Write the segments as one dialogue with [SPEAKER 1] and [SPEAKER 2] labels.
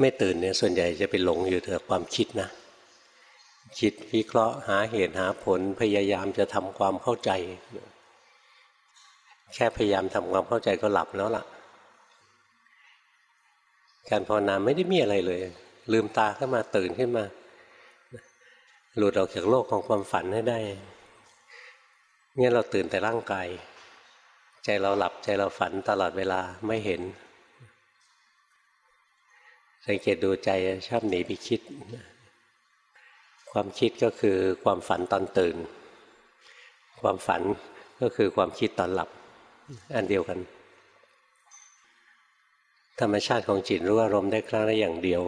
[SPEAKER 1] ไม่ตื่นเนี่ยส่วนใหญ่จะไปหลงอยู่แต่ความคิดนะ คิดวิเคราะห์หาเหตุหาผลพยายามจะทำความเข้าใจ แค่พยายามทำความเข้าใจก็หลับแล้วล่ะ การภาวนาไม่ได้มีอะไรเลย ลืมตาขึ้นมาตื่นขึ้นมา หลุดออกจากโลกของความฝันให้ได้เนี่ยเราตื่นแต่ร่างกาย ใจเราหลับใจเราฝันตลอดเวลาไม่เห็น สังเกตดูใจชอบหนีไปคิด ความคิดก็คือความฝันตอนตื่น ความฝันก็คือความคิดตอนหลับ อันเดียวกัน ธรรมชาติของจิตรู้อารมณ์ได้ครั้งละอย่างเดียว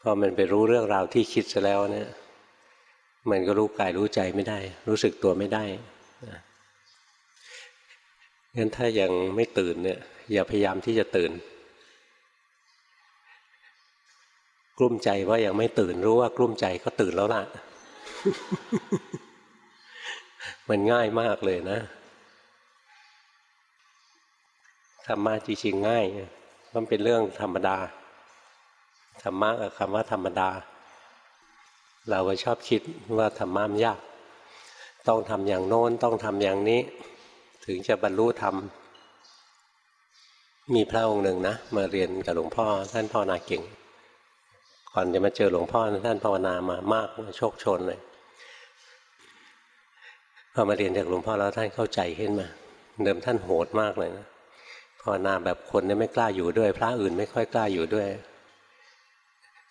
[SPEAKER 1] พอมันไปรู้เรื่องราวที่คิดซะแล้วเนี่ยมันก็รู้กายรู้ใจไม่ได้ รู้สึกตัวไม่ได้งั้นถ้ายังไม่ตื่นเนี่ยอย่าพยายามที่จะตื่น กลุ้มใจว่ายังไม่ตื่นรู้ว่ากลุ้มใจก็ตื่นแล้วล่ะ มันง่ายมากเลยนะธรรมะจริงๆง่าย มันเป็นเรื่องธรรมดาธรรมะกับคำว่าธรรมดา เราก็ชอบคิดว่าธรรมะมันยาก ต้องทำอย่างโน้นต้องทำอย่างนี้ ถึงจะบรรลุธรรมมีพระองค์หนึ่งนะ มาเรียนกับหลวงพ่อท่านภาวนาเก่ง ก่อนจะมาเจอหลวงพ่อท่านภาวนามามากโชคชนเลยพอมาเรียนจากหลวงพ่อแล้วท่านเข้าใจขึ้นมา เดิมท่านโหดมากเลยนะภาวนาแบบคนเนี่ยไม่กล้าอยู่ด้วย พระอื่นไม่ค่อยกล้าอยู่ด้วย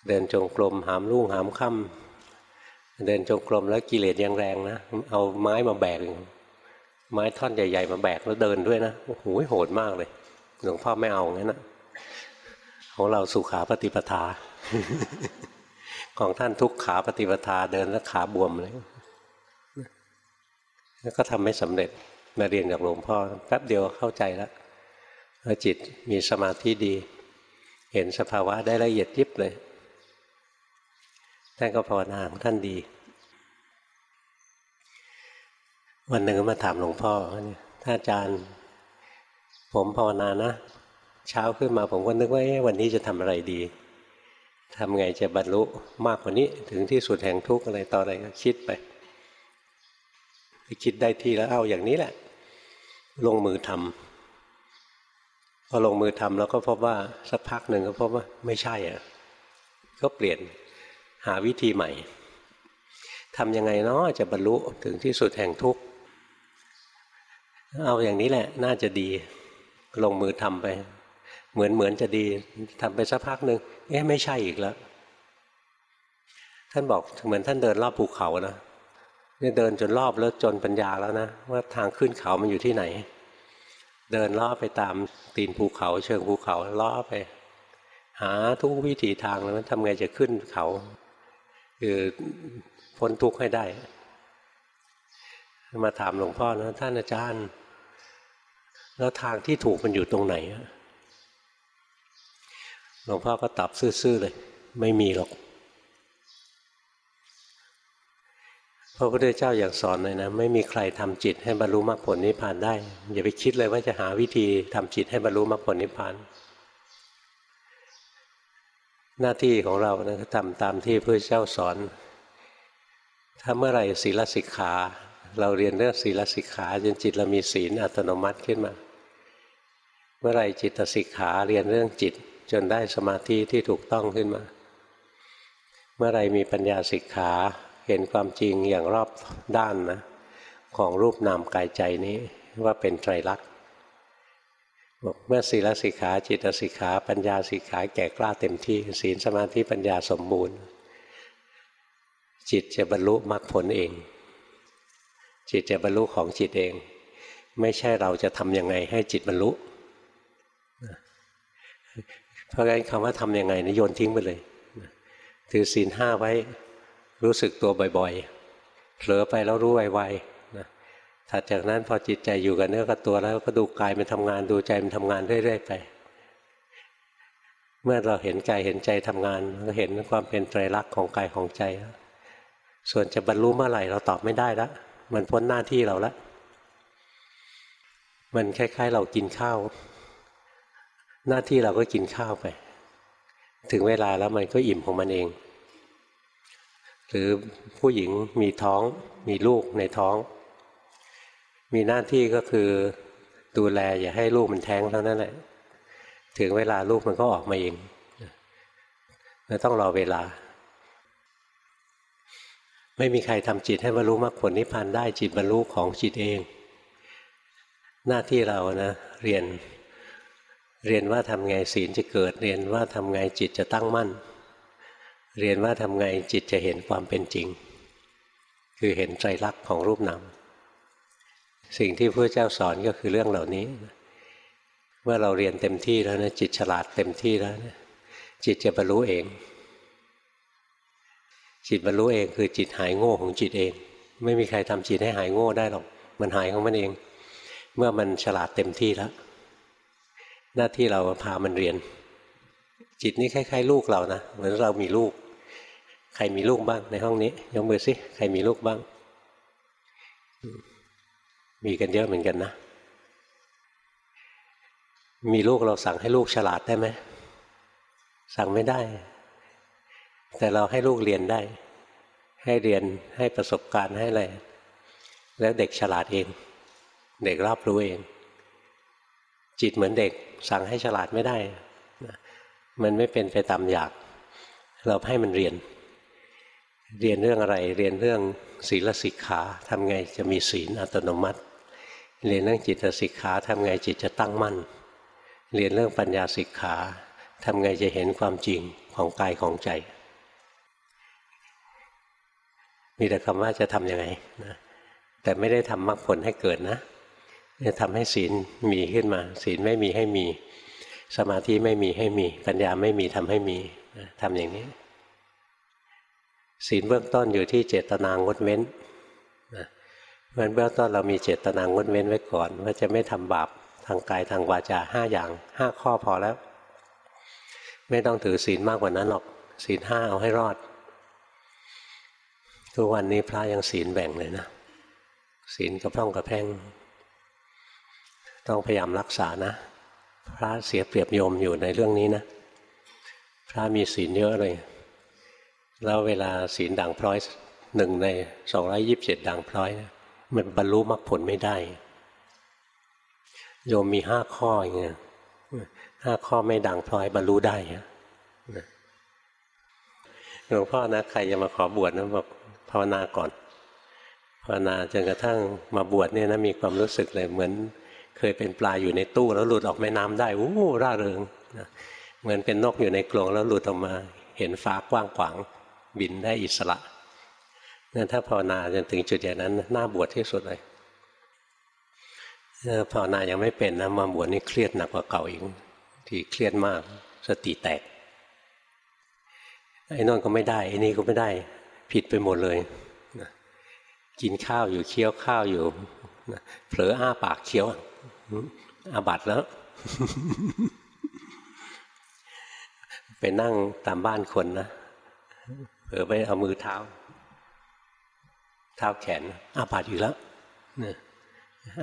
[SPEAKER 1] เดินจงกรมหามลุ่งหามค่ำเดินจงกรมแล้วกิเลสยังแรงนะเอาไม้มาแบกไม้ท่อนใหญ่ ๆ มาแบกแล้วเดินด้วยนะโอ้โหโหดมากเลย หลวงพ่อไม่เอางั้นนะของเราสุขาปฏิปทา ของท่านทุกขาปฏิปทาเดินแล้วขาบวมเลยแล้วก็ทำไม่สำเร็จมาเรียนจากหลวงพ่อแป๊บเดียวเข้าใจแล้วจิตมีสมาธิดี เห็นสภาวะได้ละเอียดยิบเลยท่านก็ภาวนาของท่านดี วันหนึ่งมาถามหลวงพ่อท่านอาจารย์ ผมภาวนานะ เช้าขึ้นมาผมก็นึกว่าวันนี้จะทำอะไรดี ทำไงจะบรรลุมากกว่านี้ ถึงที่สุดแห่งทุกข์อะไรต่ออะไรก็คิดไปคิดได้ทีแล้วเอาอย่างนี้แหละ ลงมือทำพอลงมือทำแล้วก็พบว่าสักพักหนึ่งก็พบว่าไม่ใช่อะก็เปลี่ยนหาวิธีใหม่ทำยังไงเนาะจะบรรลุถึงที่สุดแห่งทุกข์เอาอย่างนี้แหละ น่าจะดีลงมือทำไป เหมือนเหมือนจะดีทำไปสักพักหนึ่งเอ๊ะไม่ใช่อีกแล้ว ท่านบอกเหมือนท่านเดินรอบภูเขานะเนี่ยเดินจนรอบแล้วจนปัญญาแล้วนะ ว่าทางขึ้นเขามันอยู่ที่ไหน เดินล่อไปตามตีนภูเขา เชิงภูเขาล่อไป หาทุกวิถีทางแล้วทำไงจะขึ้นเขา คือพ้นทุกข์ให้ได้ มาถามหลวงพ่อนะท่านอาจารย์ แล้วทางที่ถูกมันอยู่ตรงไหน หลวงพ่อก็ตอบซื่อๆเลย ไม่มีหรอกพระพุทธเจ้าอย่างสอนเลยนะ ไม่มีใครทำจิตให้บรรลุมรรคผลนิพพานได้ อย่าไปคิดเลยว่าจะหาวิธีทำจิตให้บรรลุมรรคผลนิพพาน หน้าที่ของเรานะทำตามที่พระเจ้าสอน ถ้าเมื่อไรศีลสิกขา เราเรียนเรื่องศีลสิกขาจนจิตเรามีศีลอัตโนมัติขึ้นมา เมื่อไรจิตสิกขาเรียนเรื่องจิต จนได้สมาธิที่ถูกต้องขึ้นมา เมื่อไรมีปัญญาสิกขาเห็นความจริงอย่างรอบด้านนะของรูปนามกายใจนี้ว่าเป็นไตรลักษณ์บอกเมื่อศีลสิกขาจิตสิกขาปัญญาสิกขาแก่กล้าเต็มที่ ศีลสมาธิปัญญาสมบูรณ์ จิตจะบรรลุมรรคผลเอง จิตจะบรรลุของจิตเอง ไม่ใช่เราจะทำยังไงให้จิตบรรลุ เพราะงั้นคำว่าทำยังไงนะโยนทิ้งไปเลย ถือศีลห้าไว้รู้สึกตัวบ่อยๆ เผลอไปแล้วรู้ไวๆถัดจากนั้นพอจิตใจอยู่กับเนื้อกับตัวแล้วก็ดูกายมันทำงานดูใจมันทำงานเรื่อยๆไป เมื่อเราเห็นกายเห็นใจทำงานก็เห็นความเป็นไตรลักษณ์ของกายของใจ ส่วนจะบรรลุเมื่อไหร่เราตอบไม่ได้ล้วมันพ้นหน้าที่เราล้วมันคล้ายๆ เรากินข้าว หน้าที่เราก็กินข้าวไป ถึงเวลาแล้วมันก็อิ่มของมันเอง หรือผู้หญิงมีท้องมีลูกในท้อง มีหน้าที่ก็คือดูแลอย่าให้ลูกมันแท้งเท่านั้นแหละ ถึงเวลาลูกมันก็ออกมาเองไม่ต้องรอเวลา ไม่มีใครทำจิตให้บรรลุมรรคผลนิพพานได้จิตบรรลุของจิตเอง หน้าที่เรานะเรียน เรียนว่าทำไงศีลจะเกิด เรียนว่าทำไงจิตจะตั้งมั่น เรียนว่าทำไงจิตจะเห็นความเป็นจริง คือเห็นใจรักของรูปนามสิ่งที่พระเจ้าสอนก็คือเรื่องเหล่านี้ เมื่อเราเรียนเต็มที่แล้วนะจิตฉลาดเต็มที่แล้วนะจิตจะบรรลุเอง จิตบรรลุเองคือจิตหายโง่ของจิตเอง ไม่มีใครทำจิตให้หายโง่ได้หรอก มันหายของมันเอง เมื่อมันฉลาดเต็มที่แล้ว หน้าที่เราพามันเรียน จิตนี้คล้ายๆ ลูกเรานะเหมือนเรามีลูก ใครมีลูกบ้างในห้องนี้ยกมือสิใครมีลูกบ้าง มีกันเยอะเหมือนกันนะ มีลูกเราสั่งให้ลูกฉลาดได้ไหมสั่งไม่ได้ แต่เราให้ลูกเรียนได้ ให้เรียนให้ประสบการณ์ให้อะไรแล้วเด็กฉลาดเอง เด็กรับรู้เอง จิตเหมือนเด็ก สั่งให้ฉลาดไม่ได้ มันไม่เป็นไปตามอยาก เราให้มันเรียน เรียนเรื่องอะไร เรียนเรื่องศีลสิกขาทำไงจะมีศีลอัตโนมัติ เรียนเรื่องจิตสิกขาทำไงจิตจะตั้งมั่น เรียนเรื่องปัญญาสิกขาทำไงจะเห็นความจริงของกายของใจ มีแต่คำว่าจะทำยังไงนะแต่ไม่ได้ทำมรรคผลให้เกิดนะ จะทำให้ศีลมีขึ้นมา ศีลไม่มีให้มี สมาธิไม่มีให้มี ปัญญาไม่มีทำให้มีทำอย่างนี้ ศีลเบื้องต้นอยู่ที่เจตนางดเว้นนะเพราะเบื้องต้นเรามีเจตนางดเว้นไว้ก่อน ว่าจะไม่ทำบาปทางกายทางวาจาห้าอย่างห้าข้อพอแล้ว ไม่ต้องถือศีลมากกว่านั้นหรอกศีลห้าเอาให้รอดทุกวันนี้พระยังศีลแบ่งเลยนะศีลกระพร่องกระแพง ต้องพยายามรักษานะ พระเสียเปรียบโยมอยู่ในเรื่องนี้นะ พระมีศีลเยอะเลย แล้วเวลาศีลด่างพร้อยหนึ่งในสองร้อยยิบเจ็ดด่างพร้อยมันบรรลุมรรคผลไม่ได้ โยมมีห้าข้ออย่างเงี้ยห้าข้อไม่ด่างพร้อยบรรลุได้หลวงพ่อนะใครจะมาขอบวชนะบอกภาวนาก่อน ภาวนาจนกระทั่งมาบวชเนี่ยนะมีความรู้สึกเลยเหมือน เคยเป็นปลาอยู่ในตู้แล้วหลุดออกแม่น้ำได้โอ้ร่าเริงนะเหมือนเป็นนกอยู่ในกรงแล้วหลุดออกมาเห็นฟ้ากว้างขวางบินได้อิสระนั่นถ้าภาวนาจนถึงจุดอย่างนั้นน่าบวชที่สุดเลยภาวนายังไม่เป็นนะมาบวชนี่เครียดหนักกว่าเก่าอีกที่เครียดมากสติแตกไอ้นอนก็ไม่ได้ไอ้นี่ก็ไม่ได้ผิดไปหมดเลยนะกินข้าวอยู่เคี้ยวข้าวอยู่นะเผลออ้าปากเคี้ยว อาบัตแล้ว ไปนั่งตามบ้านคนนะเผลอไปเอามือเท้า เท้าแขน อาบัตอยู่แล้วน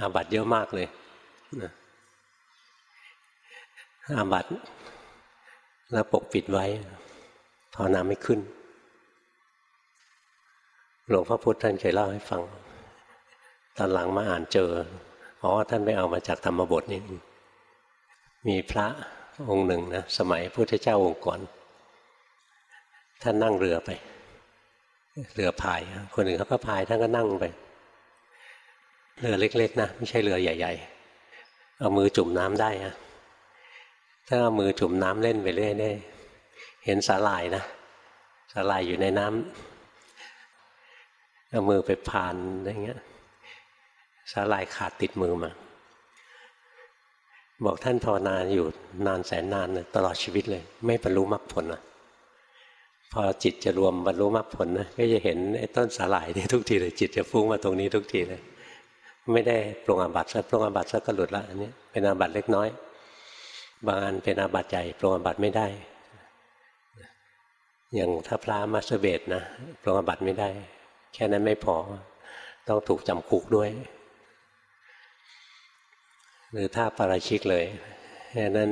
[SPEAKER 1] อาบัตเยอะมากเลยนอาบัตแล้วปกปิดไว้ภาวนาไม่ขึ้น หลวงพ่อพุธท่านเคยเล่าให้ฟัง ตอนหลังมาอ่านเจอ อ๋อท่านไปเอามาจากธรรมบทนี่มีพระองค์หนึ่งนะสมัยพุทธเจ้าองค์ก่อน ท่านนั่งเรือไป เรือพาย คนอื่นเขาก็พายท่านก็นั่งไป เรือเล็ก ๆ นะไม่ใช่เรือใหญ่ ๆ เอามือจุ่มน้ำได้อะถ้าเอามือจุ่มน้ำเล่นไปเรื่อยๆเห็นสาหร่ายนะสาหร่ายอยู่ในน้ำเอามือไปผ่านอะไรเงี้ย สาหร่ายขาดติดมือมา บอกท่านภาวนาอยู่นานแสนนานเลยตลอดชีวิตเลย ไม่บรรลุมรรคผลนะพอจิตจะรวมบรรลุมรรคผลนะก็จะเห็นไอ้ต้นสาหร่ายนี่ทุกทีเลยจิตจะฟุ้งมาตรงนี้ทุกทีเลย ไม่ได้ปรงอาบัติซะปรงอาบัติซะก็หลุดละอันนี้เป็นอาบัติเล็กน้อย บางอันเป็นอาบัติใหญ่ปรงอาบัติไม่ได้ อย่างถ้าพระมาสเบตนะปรงอาบัติไม่ได้ แค่นั้นไม่พอต้องถูกจำคุกด้วย หรือถ้าปาราชิกเลยนั้น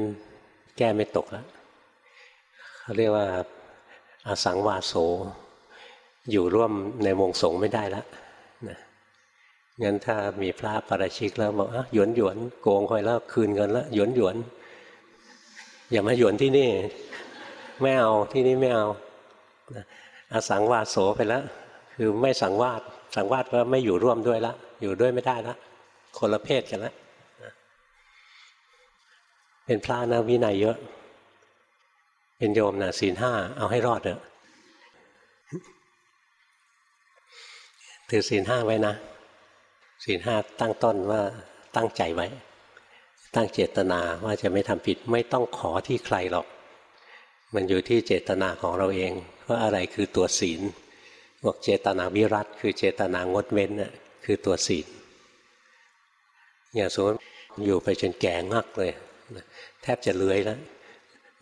[SPEAKER 1] แก้ไม่ตกแล้วเขาเรียกว่าอาสังวาโส อยู่ร่วมในวงสงฆ์ไม่ได้แล้วนะงั้นถ้ามีพระปราชิกแล้วบอกอะหยวนหยวนโกงคอยแล้วคืนเงินแล้วหยวนหยวนอย่ามาหยวนที่นี่ ไม่เอาที่นี่ไม่เอาอาสังวาโสไปแล้วคือไม่สังวาสสังวาสก็ไม่อยู่ร่วมด้วยละอยู่ด้วยไม่ได้ละคนละเพศกันละ เป็นพระนะวินัยเยอะ เป็นโยมนะศีลห้าเอาให้รอดเถอะถือศีลห้าไว้นะศีลห้าตั้งต้นว่าตั้งใจไว้ ตั้งเจตนาว่าจะไม่ทำผิดไม่ต้องขอที่ใครหรอก มันอยู่ที่เจตนาของเราเองว่าอะไรคือตัวศีลบอกเจตนาวิรัตคือเจตนางดเว้นน่ะคือตัวศีลอย่างสมมติอยู่ไปจนแก่งักเลย แทบจะเลื้อยแล้ว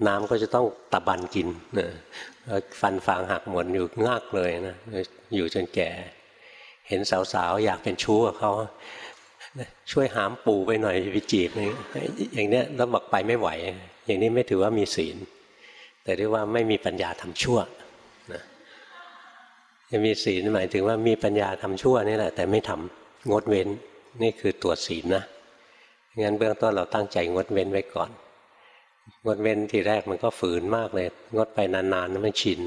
[SPEAKER 1] น้ำก็จะต้องตะบันกินนะฟันฟางหักหมดอยู่งักเลยนะอยู่จนแก่ เห็นสาวๆ อยากเป็นชู้กับเขาช่วยหามปูไปหน่อยไปจีบอย่างเนี้ยแล้วบอกไปไม่ไหว อย่างนี้ไม่ถือว่ามีศีล แต่เรียกว่าไม่มีปัญญาทำชั่วนะจะมีศีลหมายถึงว่ามีปัญญาทำชั่วนี่แหละ แต่ไม่ทำงดเว้นนี่คือตัวศีลนะ งั้นเบื้องต้นเราตั้งใจงดเว้นไว้ก่อน งดเว้นทีแรกมันก็ฝืนมากเลย งดไปนานๆมันชิน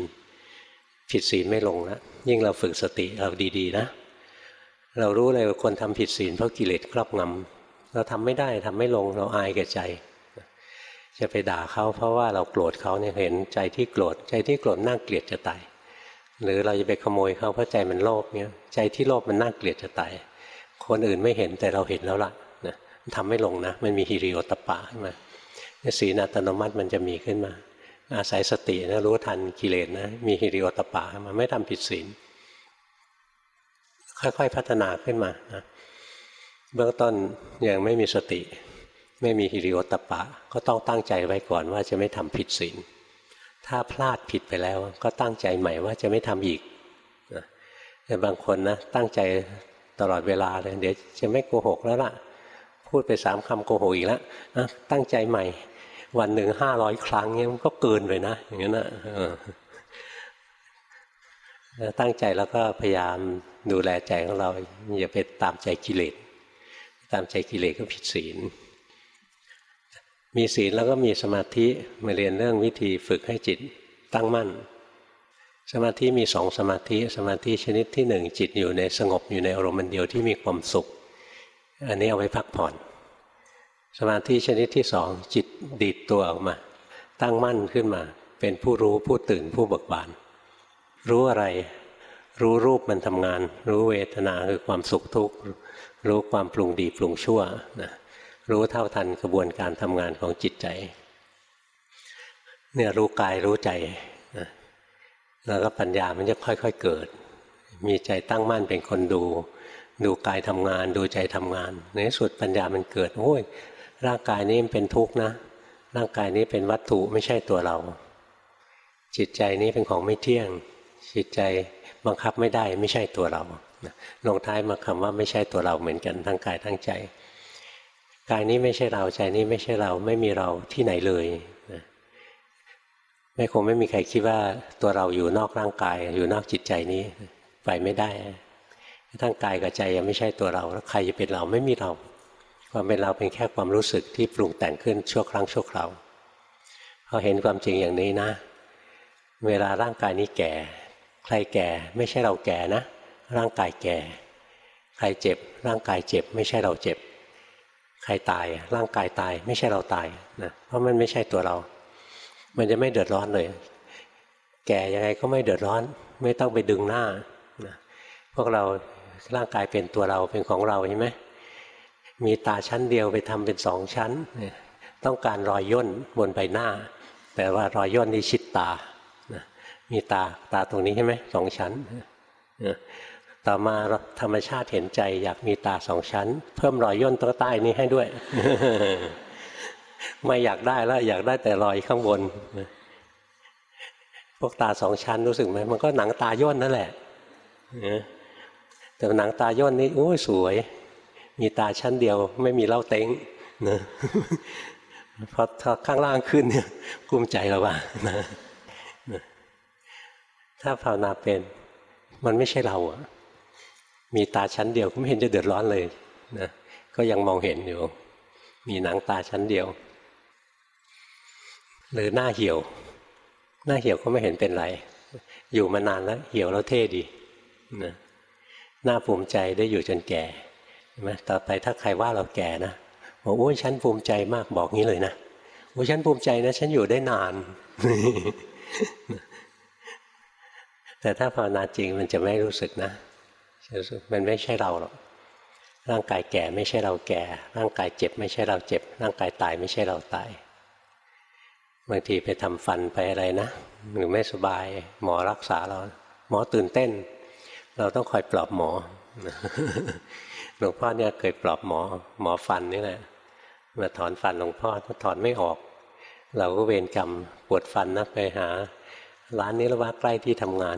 [SPEAKER 1] ผิดศีลไม่ลงแล้วยิ่งเราฝึกสติเราดีๆนะ เรารู้เลยว่าคนทำผิดศีลเพราะกิเลสครอบงำเราทำไม่ได้ทำไม่ลงเราอายแก่ใจ จะไปด่าเขาเพราะว่าเราโกรธเขาเนี่ยเห็นใจที่โกรธใจที่โกรธน่าเกลียดจะตายหรือเราจะไปขโมยเขาเพราะใจมันโลภเนี่ยใจที่โลภมันน่าเกลียดจะตายคนอื่นไม่เห็นแต่เราเห็นแล้วล่ะ ทำไม่ลงนะ มันมีฮิริโอตปะขึ้นมาศีลอัตโนมัติมันจะมีขึ้นมา อาศัยสตินะรู้ทันกิเลสนะ มีฮิริโอตปะมันไม่ทำผิดศีลค่อยๆพัฒนาขึ้นมานะเบื้องต้นยังไม่มีสติ ไม่มีฮิริโอตปะ ก็ต้องตั้งใจไว้ก่อนว่าจะไม่ทำผิดศีลถ้าพลาดผิดไปแล้วก็ตั้งใจใหม่ว่าจะไม่ทำอีกแต่บางคนนะตั้งใจตลอดเวลาเลยเดี๋ยวจะไม่โกหกแล้วล่ะ พูดไปสามคำโกหกอีกแล้วตั้งใจใหม่ วันหนึ่งห้าร้อยครั้งเนี้ยมันก็เกินไปนะ อย่างนั้นนะตั้งใจแล้วก็พยายามดูแลใจของเราอย่าไปตามใจกิเลสตามใจกิเลสก็ผิดศีล มีศีลแล้วก็มีสมาธิมาเรียนเรื่องวิธีฝึกให้จิตตั้งมั่น สมาธิมีสองสมาธิ สมาธิชนิดที่หนึ่งจิตอยู่ในสงบอยู่ในอารมณ์เดียวที่มีความสุข อันนี้เอาไว้พักผ่อน สมาธิชนิดที่สองจิตดีดตัวออกมา ตั้งมั่นขึ้นมา เป็นผู้รู้ผู้ตื่นผู้เบิกบาน รู้อะไร รู้รูปมันทำงาน รู้เวทนาคือความสุขทุกข์รู้ความปรุงดีปรุงชั่วนะรู้เท่าทันกระบวนการทำงานของจิตใจเนี่ยรู้กายรู้ใจนะแล้วก็ปัญญามันจะค่อย ๆเกิด มีใจตั้งมั่นเป็นคนดู ดูกายทำงาน ดูใจทำงาน ในสุดปัญญามันเกิดโอ้ยร่างกายนี้มันเป็นทุกข์นะ ร่างกายนี้เป็นวัตถุไม่ใช่ตัวเรา จิตใจนี้เป็นของไม่เที่ยง จิตใจบังคับไม่ได้ไม่ใช่ตัวเราลงท้ายมาคำว่าไม่ใช่ตัวเราเหมือนกันทั้งกายทั้งใจ กายนี้ไม่ใช่เราใจนี้ไม่ใช่เราไม่มีเราที่ไหนเลยไม่คงไม่มีใครคิดว่าตัวเราอยู่นอกร่างกายอยู่นอกจิตใจนี้ไปไม่ได้ ทั้งกายกับใจยังไม่ใช่ตัวเราแล้วใครจะเป็นเราไม่มีเรา ความเป็นเราเป็นแค่ความรู้สึกที่ปรุงแต่งขึ้นชั่วครั้งชั่วคราวพอเห็นความจริงอย่างนี้นะ เวลาร่างกายนี้แก่ ใครแก่ไม่ใช่เราแก่นะ ร่างกายแก่ ใครเจ็บ ร่างกายเจ็บ ไม่ใช่เราเจ็บ ใครตายร่างกายตาย ไม่ใช่เราตายนะเพราะมันไม่ใช่ตัวเรา มันจะไม่เดือดร้อนเลย แก่ยังไงก็ไม่เดือดร้อน ไม่ต้องไปดึงหน้านะพวกเรา ร่างกายเป็นตัวเราเป็นของเราใช่ไหมมีตาชั้นเดียวไปทำเป็นสองชั้น ต้องการรอยย่นบนใบหน้า แต่ว่ารอยย่นนี่ชิดตา มีตาตาตรงนี้ใช่ไหมสองชั้น ต่อมาธรรมชาติเห็นใจ อยากมีตาสองชั้น เพิ่มรอยย่นตัวใต้นี้ให้ด้วย ไม่อยากได้แล้วอยากได้แต่รอยข้างบน พวกตาสองชั้นรู้สึกไหมมันก็หนังตาย่นนั่นแหละ แต่หนังตาย่นนี่โอ้ยสวย มีตาชั้นเดียวไม่มีเล่าเต็งนะพอข้างล่างขึ้นเนี่ยกุ้มใจเราว่านะถ้าภาวนาเป็นมันไม่ใช่เราอะมีตาชั้นเดียวก็ไม่เห็นจะเดือดร้อนเลยนะก็ยังมองเห็นอยู่ มีหนังตาชั้นเดียว หรือหน้าเหี่ยว หน้าเหี่ยวก็ไม่เห็นเป็นไร อยู่มานานแล้ว เหี่ยวแล้วเท่ดีนะ น้าภูมิใจได้อยู่จนแก่ใช่ไหมต่อไปถ้าใครว่าเราแก่นะบอกโอ้ยฉันภูมิใจมากบอกงี้เลยนะโอ้ยฉันภูมิใจนะ ฉันอยู่ได้นาน แต่ถ้าภาวนาจริงมันจะไม่รู้สึกนะมันไม่ใช่เราหรอกร่างกายแก่ไม่ใช่เราแก่ ร่างกายเจ็บ ไม่ใช่เราเจ็บ ร่างกายตายไม่ใช่เราตายบางทีไปทำฟันไปอะไรนะหรือไม่สบาย หมอรักษาเรา หมอตื่นเต้น เราต้องคอยปลอบหมอหลวงพ่อเนี่ยเคยปลอบหมอ หมอฟันนี่แหละมาถอนฟันหลวงพ่อถอนไม่ออก เราก็เวรกรรมปวดฟันนะไปหา ร้านนี้แล้วว่าใกล้ที่ทำงาน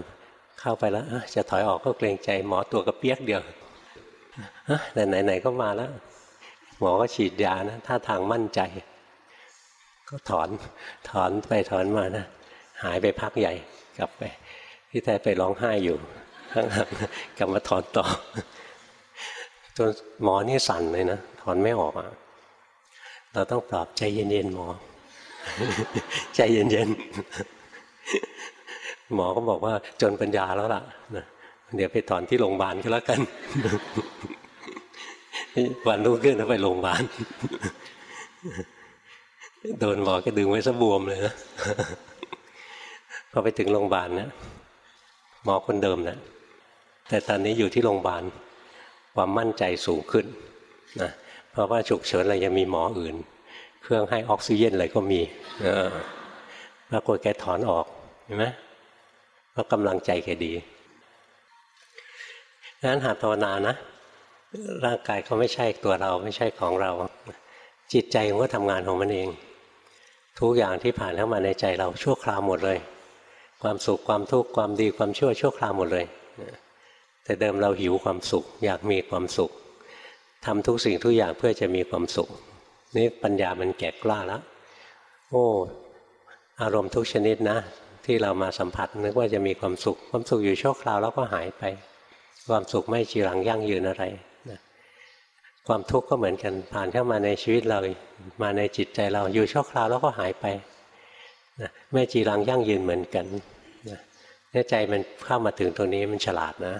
[SPEAKER 1] เข้าไปแล้วจะถอยออกก็เกรงใจหมอตัวกระเปียกเดียวแต่ไหนๆก็มาแล้ว หมอก็ฉีดยานะท่าทางมั่นใจ ก็ถอนถอนไปถอนมานะหายไปพักใหญ่กลับไป ที่แท้ไปร้องไห้อยู่ ข้างหลังกลับมาถอนต่อจนหมอนี่สั่นเลยนะถอนไม่ออกอะเราต้องปลอบใจเย็นๆหมอ ใจเย็นๆหมอก็บอกว่าจนปัญญาแล้วล่ะเดี๋ยวไปถอนที่โรงพยาบาลก็แล้วกัน วันรุ่งขึ้นแล้วไปโรงพยาบาลโดนหมอก็ดึงไว้ซะบวมเลยนะพอไปถึงโรงพยาบาลนะหมอคนเดิมนะ แต่ตอนนี้อยู่ที่โรงพยาบาลความมั่นใจสูงขึ้นนะเพราะว่าฉุกเฉินอะไรยังมีหมออื่น เครื่องให้ออกซิเจนอะไรก็มีปรากฏแกถอนออกเห็นไหมเพราะกำลังใจแกดีดังนั้นหาภาวนานะ ร่างกายเขาไม่ใช่ตัวเราไม่ใช่ของเรา จิตใจมันก็ทำงานของมันเอง ทุกอย่างที่ผ่านเข้ามาในใจเราชั่วคราวหมดเลย ความสุขความทุกข์ความดีความชั่วชั่วคราวหมดเลย แต่เดิมเราหิวความสุข อยากมีความสุขทำทุกสิ่งทุกอย่างเพื่อจะมีความสุข นี่ปัญญามันแก่กล้าแล้วโอ้อารมณ์ทุกชนิดนะ ที่เรามาสัมผัสนึกว่าจะมีความสุข ความสุขอยู่ชั่วคราวแล้วก็หายไป ความสุขไม่จีรังยั่งยืนอะไรนะความทุกข์ก็เหมือนกันผ่านเข้ามาในชีวิตเรามาในจิตใจเราอยู่ชั่วคราวแล้วก็หายไปนะไม่จีรังยั่งยืนเหมือนกันนะใจมันเข้ามาถึงตรงนี้มันฉลาดนะ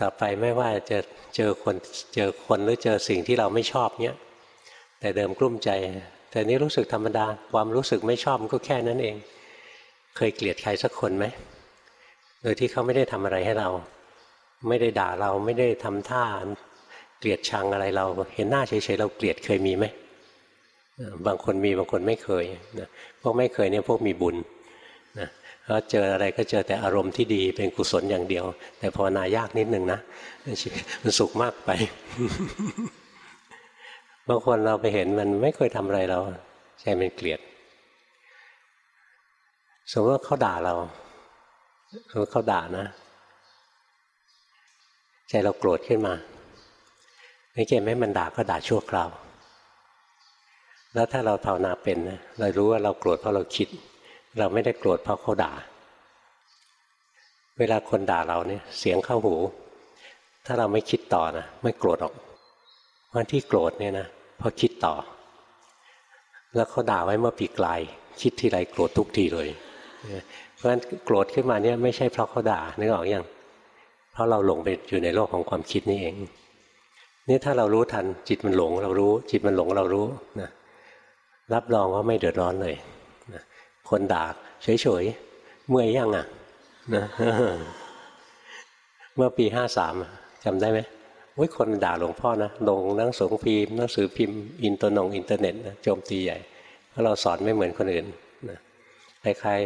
[SPEAKER 1] ต่อไปไม่ว่าจะเจอคนเจอคนหรือเจอสิ่งที่เราไม่ชอบเนี้ยแต่เดิมกลุ้มใจ แต่นี้รู้สึกธรรมดา ความรู้สึกไม่ชอบมันก็แค่นั้นเอง เคยเกลียดใครสักคนไหมโดยที่เขาไม่ได้ทำอะไรให้เรา ไม่ได้ด่าเราไม่ได้ทำท่าเกลียดชังอะไรเรา เห็นหน้าเฉยๆเราเกลียดเคยมีไหมบางคนมีบางคนไม่เคยนะพวกไม่เคยเนี่ยพวกมีบุญ นะแล้วเจออะไรก็เจอแต่อารมณ์ที่ดีเป็นกุศลอย่างเดียว แต่ภาวนายากนิดนึงนะมันสุขมากไปบางคนเราไปเห็นมันไม่เคยทำอะไรเราใจมันเกลียด สมมติว่าเขาด่าเราสมมติเขาด่านะ ใจเราโกรธขึ้นมาไม่เก่ไหมมันด่าก็ด่าชั่วคราว แล้วถ้าเราภาวนาเป็นนะเรารู้ว่าเราโกรธเพราะเราคิด เราไม่ได้โกรธเพราะเขาด่า เวลาคนด่าเราเนี่ยเสียงเข้าหู ถ้าเราไม่คิดต่อนะไม่โกรธหรอกวันที่โกรธเนี่ยนะเพราะคิดต่อ แล้วเขาด่าไว้เมื่อปีกลายคิดทีไรโกรธทุกทีเลย เพราะฉะนั้นโกรธขึ้นมาเนี่ยไม่ใช่เพราะเขาด่านึกออกอยังเพราะเราหลงไปอยู่ในโลกของความคิดนี่เองนี่ถ้าเรารู้ทันจิตมันหลงเรารู้ จิตมันหลงเรารู้นะรับรองว่าไม่เดือดร้อนเลย คนด่าเฉยๆเมื่อยยังอะนะเมื่อปีห้าสามจำได้ไหมว้ยคนด่าหลวงพ่อนะลงหนังสือพิมพ์หนังสือพิมพ์อินเตอร์นงอินเทอร์เน็ตนะโจมตีใหญ่เพราะเราสอนไม่เหมือนคนอื่นนะคล้าย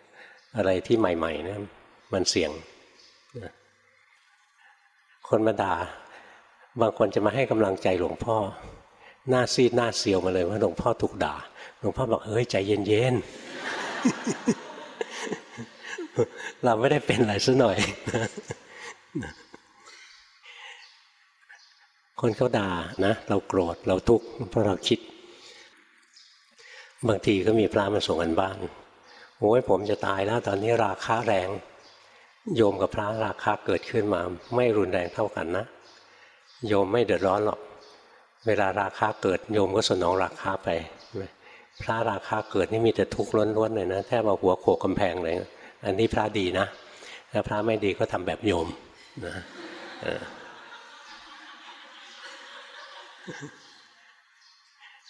[SPEAKER 1] ๆอะไรที่ใหม่ๆนะมันเสี่ยงนะคนมาด่า บางคนจะมาให้กำลังใจหลวงพ่อ หน้าซีดหน้าเซียวมาเลยว่าหลวงพ่อถูกด่า หลวงพ่อบอกเฮ้ยใจเย็นๆ เราไม่ได้เป็นอะไรซะหน่อย คนเขาด่านะ เราโกรธเราทุกข์เพราะเราคิด บางทีก็มีพระมาส่งกันบ้านโอ้ยผมจะตายแล้ว ตอนนี้ราคาแรง โยมกับพระราคาเกิดขึ้นมา ไม่รุนแรงเท่ากันนะ โยมไม่เดือดร้อนหรอก เวลาราคาเกิด โยมก็สนองราคาไป พระราคาเกิดนี่มีแต่ทุกข์ล้วนๆเลยนะแทบมาหัวโขกกำแพงเลย อันนี้พระดีนะถ้าพระไม่ดีก็ทำแบบโยมนะ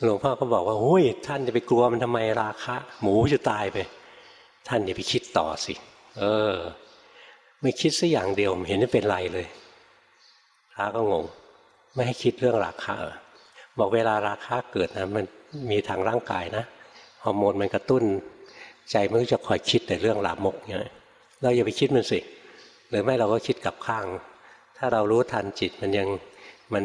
[SPEAKER 1] หลวงพ่อก็บอกว่าโอ้ยท่านจะไปกลัวมันทำไมราคะ หมูจะตายไป ท่านอย่าไปคิดต่อสิ เออ ไม่คิดสักอย่างเดียวเห็นไม่เป็นไรเลยพระก็งง ไม่ให้คิดเรื่องราคะเหรอบอกเวลาราคะเกิดนะมัน มีทางร่างกายนะฮอร์โมนมันกระตุ้น ใจมันก็จะคอยคิดแต่เรื่องลามกเนี่ยเราอย่าไปคิดมันสิหรือไม่เราก็คิดกลับข้าง ถ้าเรารู้ทันจิตมันยังมัน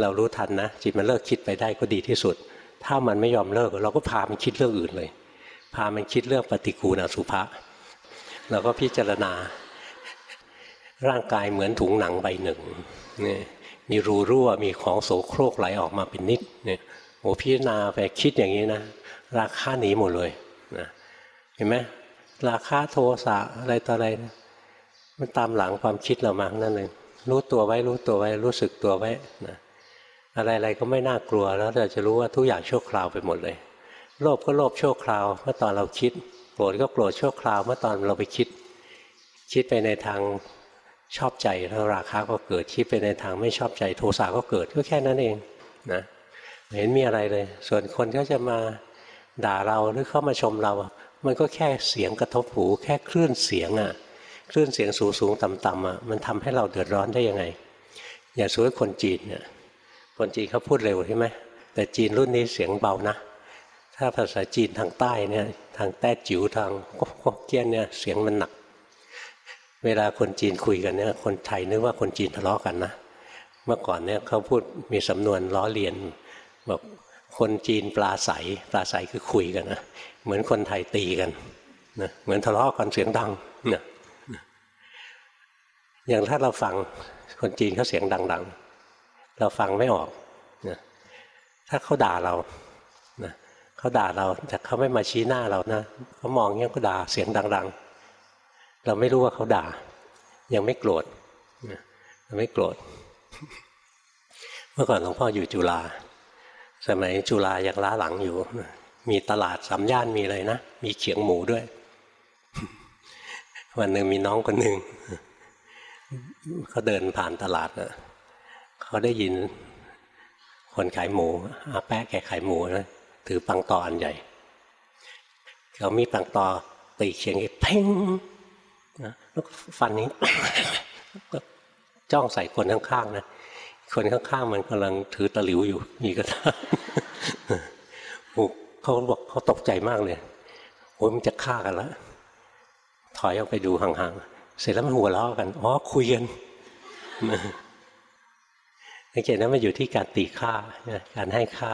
[SPEAKER 1] เรารู้ทันนะ จิตมันเลิกคิดไปได้ก็ดีที่สุด ถ้ามันไม่ยอมเลิกเราก็พามันคิดเรื่องอื่นเลย พามันคิดเรื่องปฏิกูลอสุภะเราก็พิจารณา ร่างกายเหมือนถุงหนังใบหนึ่งนี่มีรูรั่วมีของโสโครกไหลออกมาเป็นนิดเนี่ย โอ้พิจารณาไปคิดอย่างนี้นะ ราคาหนีหมดเลยนะเห็นไหมราคาโทสะอะไรต่ออะไรนะมันตามหลังความคิดเรามาทั้งนั่นเองรู้ตัวไว้รู้ตัวไว้รู้สึกตัวไว้นะอะไรๆก็ไม่น่ากลัวแล้วเราจะรู้ว่าทุกอย่างชั่วคราวไปหมดเลย โลภก็โลภชั่วคราวเมื่อตอนเราคิดโกรธก็โกรธชั่วคราวเมื่อตอนเราไปคิด คิดไปในทางชอบใจแล้วราคาก็เกิดคิดไปในทางไม่ชอบใจโทสะก็เกิดก็แค่นั้นเองนะ เห็นมีอะไรเลย ส่วนคนก็จะมาด่าเราหรือเข้ามาชมเรา มันก็แค่เสียงกระทบหู แค่คลื่นเสียงอะคลื่นเสียงสูงสูงต่ำต่ำอะมันทำให้เราเดือดร้อนได้ยังไง อย่างสมมติคนจีนเนี่ยคนจีนเขาพูดเร็วใช่ไหมแต่จีนรุ่นนี้เสียงเบานะ ถ้าภาษาจีนทางใต้เนี่ยทางแต้จิ๋วทางก๊กเกี้ยนเนี่ยเสียงมันหนัก เวลาคนจีนคุยกันเนี่ยคนไทยนึกว่าคนจีนทะเลาะกันนะ เมื่อก่อนเนี่ยเขาพูดมีสำนวนล้อเลียน บอกคนจีนปลาใสปลาใสคือคุยกันนะเหมือนคนไทยตีกันนะเหมือนทะเลาะกันเสียงดังนะอย่างถ้าเราฟังคนจีนเขาเสียงดัง ๆ เราฟังไม่ออกนะถ้าเขาด่าเรานะเขาด่าเราแต่เขาไม่มาชี้หน้าเรานะเขามองเงี้ยก็ด่าเสียงดัง ๆ เราไม่รู้ว่าเขาด่า ยังไม่โกรธนะไม่โกรธเมื่อก่อนหลวงพ่ออยู่จุฬา สมัยจุฬายังล้าหลังอยู่ มีตลาดสามย่านมีเลยนะ มีเขียงหมูด้วย วันหนึ่งมีน้องคนหนึ่งเขาเดินผ่านตลาดนะเขาได้ยินคนขายหมูอาแปะแกขายหมูนะถือปังตออันใหญ่เขามีปังตอตีเขียงเพ่งนะแล้วฟันนี้ก็จ้องใส่คนข้างๆนะ คนข้างๆมันกำลังถือตะหลิวอยู่มีกระทะเขาบอกเขาตกใจมากเลยโอ้ยมันจะฆ่ากันล้วถอยออกไปดูห่างๆเสร็จแล้วมันหัวเราะกันอ๋อคุยกันสังเกตนะมันอยู่ที่การตีค่าการให้ค่า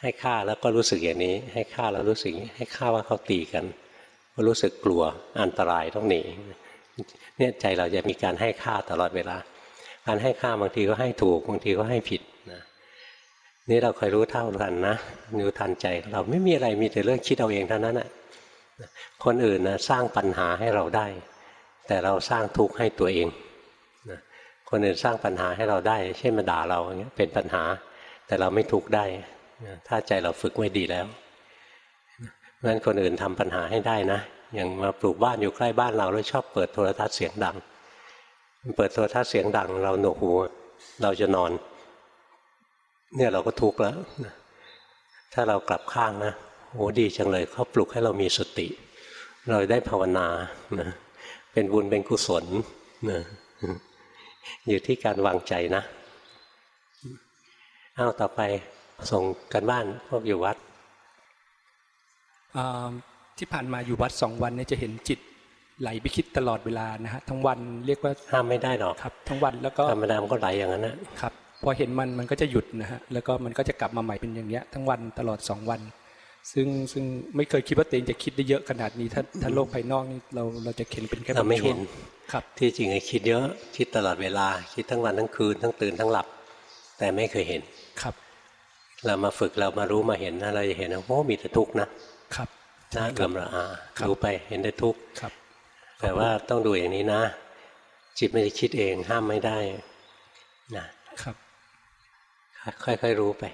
[SPEAKER 1] ให้ค่าแล้วก็รู้สึกอย่างนี้ ให้ค่าแล้วรู้สึกให้ค่าว่าเขาตีกันก็รู้สึกกลัวอันตรายต้องหนีเนี่ยใจเราจะมีการให้ค่าตลอดเวลา การให้ค่าบางทีก็ให้ถูกบางทีก็ให้ผิดนะนี่เราคอยรู้เท่าทันนะรู้ทันใจเราไม่มีอะไรมีแต่เรื่องคิดเอาเองเท่านั้นแหะคนอื่นนะสร้างปัญหาให้เราได้ แต่เราสร้างทุกข์ให้ตัวเองนะคนอื่นสร้างปัญหาให้เราได้ เช่นมาด่าเราอย่างเงี้ยเป็นปัญหา แต่เราไม่ทุกข์ได้นะถ้าใจเราฝึกไว้ดีแล้วนั้นคนอื่นทำปัญหาให้ได้นะอย่างมาปลูกบ้านอยู่ใกล้บ้านเราแล้วชอบเปิดโทรทัศน์เสียงดัง เปิดโทรทัศน์เสียงดัง เราหนวกหูเราจะนอน เนี่ยเราก็ทุกข์แล้วถ้าเรากลับข้างนะโอ้ดีจังเลยเขาปลุกให้เรามีสติ เราได้ภาวนานะเป็นบุญเป็นกุศลนะอยู่ที่การวางใจนะเอาต่อไปส่งกันบ้านพวกอยู่วัด
[SPEAKER 2] ที่ผ่านมาอยู่วัดสองวันเนี่ยจะเห็นจิต ไหลไปคิดตลอดเวลานะฮะทั้งวันเรียกว่า
[SPEAKER 1] ห้ามไม่ได้หรอก
[SPEAKER 2] ครับ ทั้งวันแล้วก็
[SPEAKER 1] ธรรมดามันก็ไหลอย่างนั้นนะครับ
[SPEAKER 2] พอเห็นมันมันก็จะหยุดนะฮะแล้วก็มันก็จะกลับมาใหม่เป็นอย่างเนี้ยทั้งวันตลอดสองวัน ซึ่งซึ่งไม่เคยคิดว่าตัวเองจะคิดได้เยอะขนาดนี้ถ้าถ้าโลกภายนอกนี่เราเราจะเห็นเป็นแค่
[SPEAKER 1] เราไม่
[SPEAKER 2] บงช่
[SPEAKER 1] เห็
[SPEAKER 2] วง
[SPEAKER 1] น
[SPEAKER 2] ครับ
[SPEAKER 1] ที่จริงไอ้คิดเยอะคิดตลอดเวลา คิดทั้งวันทั้งคืนทั้งตื่นทั้งหลับ แต่ไม่เคยเห็น
[SPEAKER 2] ครับ
[SPEAKER 1] เรามาฝึกเรามารู้มาเห็นนะเราจะเห็นว่าโอ้มีแต่ทุกข์นะครับน่าเอื่อมระอา
[SPEAKER 2] ครับ
[SPEAKER 1] รู้ไปเห็นแต่ทุกข์
[SPEAKER 2] ครับ
[SPEAKER 1] แต่ว่าต้องดูอย่างนี้นะ จิตไม่ได้คิดเองห้ามไม่ได้นะครับ ค่อยๆรู้ไป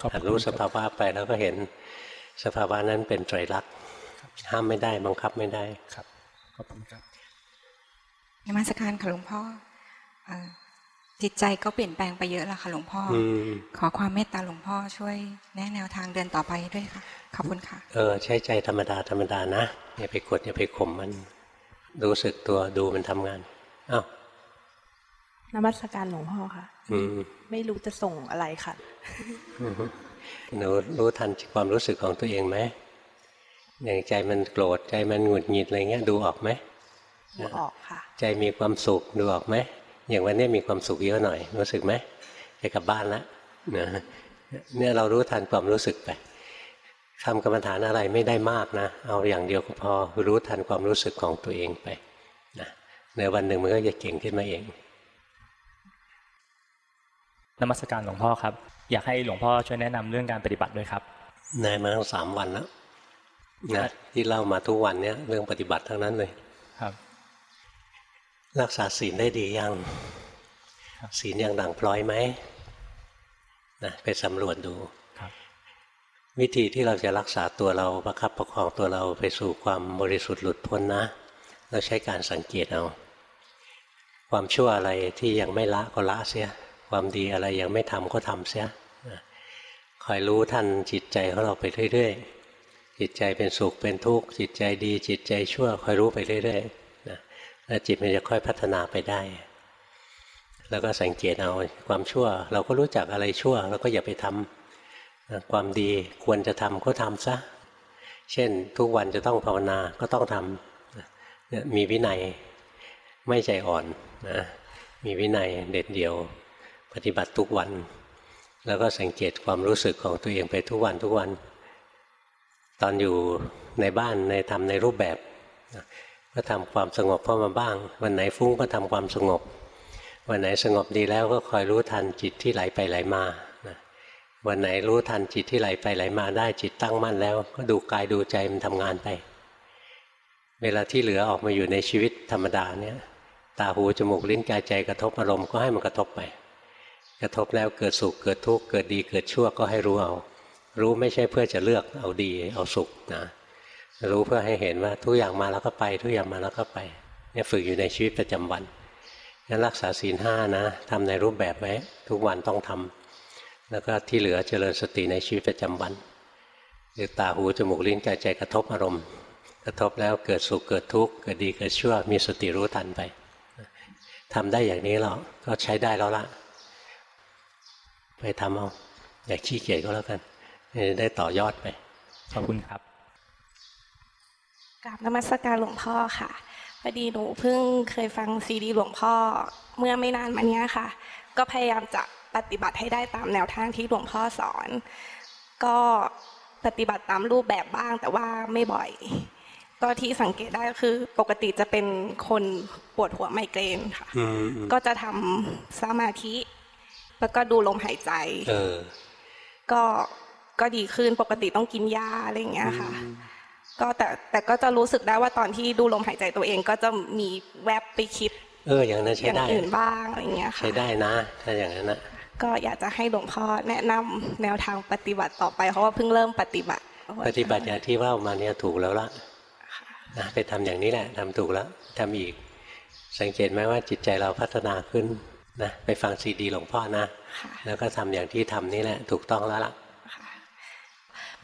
[SPEAKER 2] ขอบ
[SPEAKER 1] หัด
[SPEAKER 2] คุณ
[SPEAKER 1] รู้
[SPEAKER 2] ค
[SPEAKER 1] ส
[SPEAKER 2] รับ
[SPEAKER 1] ภาวะไปแล้วก็เห็นสภาวะนั้นเป็นไตรลักษณ์ห้ามไม่ได้บังคับไม่ได้
[SPEAKER 2] ครับขอบคุณครับ
[SPEAKER 3] นมัสการค่ะหลวงพ่อเอ่อจิตใจก็เปลี่ยนแปลงไปเยอะแล้วค่ะหลวงพ่ออ
[SPEAKER 1] อืม
[SPEAKER 3] ขอความเมตตาหลวงพ่อช่วยแนะแนวทางเดินต่อไปด้วยค่ะ ขอบคุณค่ะ
[SPEAKER 1] เออใช้ใจธรรมดาธรรมดานะอย่าไปกดอย่าไปข่มมัน รู้สึกตัวดูมันทำงานอ้าวน
[SPEAKER 4] มัสการหลวงพ่อค่ะ
[SPEAKER 1] อืม
[SPEAKER 4] ไม่รู้จะส่งอะไรค่ะ
[SPEAKER 1] หนูรู้ทันความรู้สึกของตัวเองไหมอย่างใจมันโกรธใจมันหงุดหงิดอะไรเงี้ยดูออกไหม
[SPEAKER 4] ดูออกค่ะ
[SPEAKER 1] ใจมีความสุขดูออกไหมอย่างวันนี้มีความสุขเยอะหน่อย รู้สึกไหมจะกลับบ้านแล้วนะเนี่ยเรารู้ทันความรู้สึกไป ทำกรรมฐานอะไรไม่ได้มากนะ เอาอย่างเดียวก็พอรู้ทันความรู้สึกของตัวเองไปนะในวันหนึ่งมันก็จะเก่งขึ้นมาเอง
[SPEAKER 5] นมัสการหลวงพ่อครับ อยากให้หลวงพ่อช่วยแนะนำเรื่องการปฏิบัติด้วยครับ
[SPEAKER 1] นายมาตั้งสามวันแล้วนะที่เล่ามาทุกวันเนี้ยเรื่องปฏิบัติทั้งนั้นเลย
[SPEAKER 5] ครับ
[SPEAKER 1] รักษาศีลได้ดียัง
[SPEAKER 5] ครับ
[SPEAKER 1] ศีลยังด่างพร้อยไหมนะไปสำรวจดู
[SPEAKER 5] ครับ
[SPEAKER 1] วิธีที่เราจะรักษาตัวเราประคับประคองตัวเราไปสู่ความบริสุทธิ์หลุดพ้นนะ เราใช้การสังเกตเอาความชั่วอะไรที่ยังไม่ละก็ละเสีย ความดีอะไรยังไม่ทำก็ทำเสียคอยรู้ทันจิตใจของเราไปเรื่อยๆจิตใจเป็นสุขเป็นทุกข์จิตใจดี จิตใจชั่วคอยรู้ไปเรื่อยๆนะแล้วจิตมันจะค่อยพัฒนาไปได้ แล้วก็สังเกตเอาความชั่ว เราก็รู้จักอะไรชั่วเราก็อย่าไปทำนะ ความดีควรจะทำก็ทำซะ เช่นทุกวันจะต้องภาวนาก็ต้องทำมีวินัยไม่ใจอ่อนนะมีวินัยเด็ดเดี่ยว ปฏิบัติทุกวัน แล้วก็สังเกตความรู้สึกของตัวเองไปทุกวันทุกวัน ตอนอยู่ในบ้านในทำในรูปแบบก็ทำความสงบเข้ามาบ้าง วันไหนฟุ้งก็ทำความสงบ วันไหนสงบดีแล้วก็คอยรู้ทันจิตที่ไหลไปไหลมา วันไหนรู้ทันจิตที่ไหลไปไหลมาได้จิตตั้งมั่นแล้ว ก็ดูกายดูใจมันทำงานไป เวลาที่เหลือออกมาอยู่ในชีวิตธรรมดาเนี่ย ตาหูจมูกลิ้นกายใจกระทบอารมณ์ก็ให้มันกระทบไป กระทบแล้วเกิดสุขเกิดทุกข์เกิดดีเกิดชั่วก็ให้รู้เอา รู้ไม่ใช่เพื่อจะเลือกเอาดีเอาสุขนะ รู้เพื่อให้เห็นว่าทุกอย่างมาแล้วก็ไป ทุกอย่างมาแล้วก็ไปเนี่ยฝึกอยู่ในชีวิตประจำวันงั้นรักษาศีลห้านะทำในรูปแบบไว้ทุกวันต้องทำ แล้วก็ที่เหลือเจริญสติในชีวิตประจำวันคือตาหูจมูกลิ้นกายใจกระทบอารมณ์ กระทบแล้วเกิดสุขเกิดทุกข์เกิดดีเกิดชั่วมีสติรู้ทันไปทำได้อย่างนี้แล้วก็ใช้ได้แล้วละไปทำเอาอย่าขี้เกียจก็แล้วกันจะได้ต่อยอดไป
[SPEAKER 5] ขอบคุณครับ
[SPEAKER 4] กราบนมัสการหลวงพ่อค่ะพอดีหนูเพิ่งเคยฟังซีดีหลวงพ่อเมื่อไม่นานมาเนี้ยค่ะ ก็พยายามจะ ปฏิบัติให้ได้ตามแนวทางที่หลวงพ่อสอน ก็ปฏิบัติตามรูปแบบบ้างแต่ว่าไม่บ่อยก็ที่สังเกตได้ก็คือปกติจะเป็นคนปวดหัวไมเกรนค่ะ
[SPEAKER 1] อืมอืม
[SPEAKER 4] ก็จะทำสมาธิ แล้วก็ดูลมหายใจ
[SPEAKER 1] เออ
[SPEAKER 4] ก็ก็ดีขึ้นปกติต้องกินยาอะไรอย่างเงี้ยค่ะ ก็แต่แต่ก็จะรู้สึกได้ว่าตอนที่ดูลมหายใจตัวเองก็จะมีแวบไปคิด
[SPEAKER 1] เอออย่างนั้น
[SPEAKER 4] อ
[SPEAKER 1] ใช้
[SPEAKER 4] ย่าง
[SPEAKER 1] ได้
[SPEAKER 4] อื่นบ้างอะไรอย่างเงี้ยค่ะ
[SPEAKER 1] ใช้ได้นะ ถ้าอย่างนั้นนะ
[SPEAKER 4] ก็อยากจะให้หลวงพ่อแนะนำแนวทางปฏิบัติต่อไป เพราะว่าเพิ่งเริ่มปฏิบัติ
[SPEAKER 1] ปฏิบัติอย่างที่ว่ามาเนี่ยถูกแล้วละนะไปทำอย่างนี้แหละทำถูกแล้วทำอีก สังเกตไหมว่าจิตใจเราพัฒนาขึ้นนะไปฟังซีดีหลวงพ่อนะ
[SPEAKER 4] ค่ะ
[SPEAKER 1] แล้วก็ทำอย่างที่ทำนี่แหละถูกต้องแล้วล่ะ
[SPEAKER 4] ค่ะ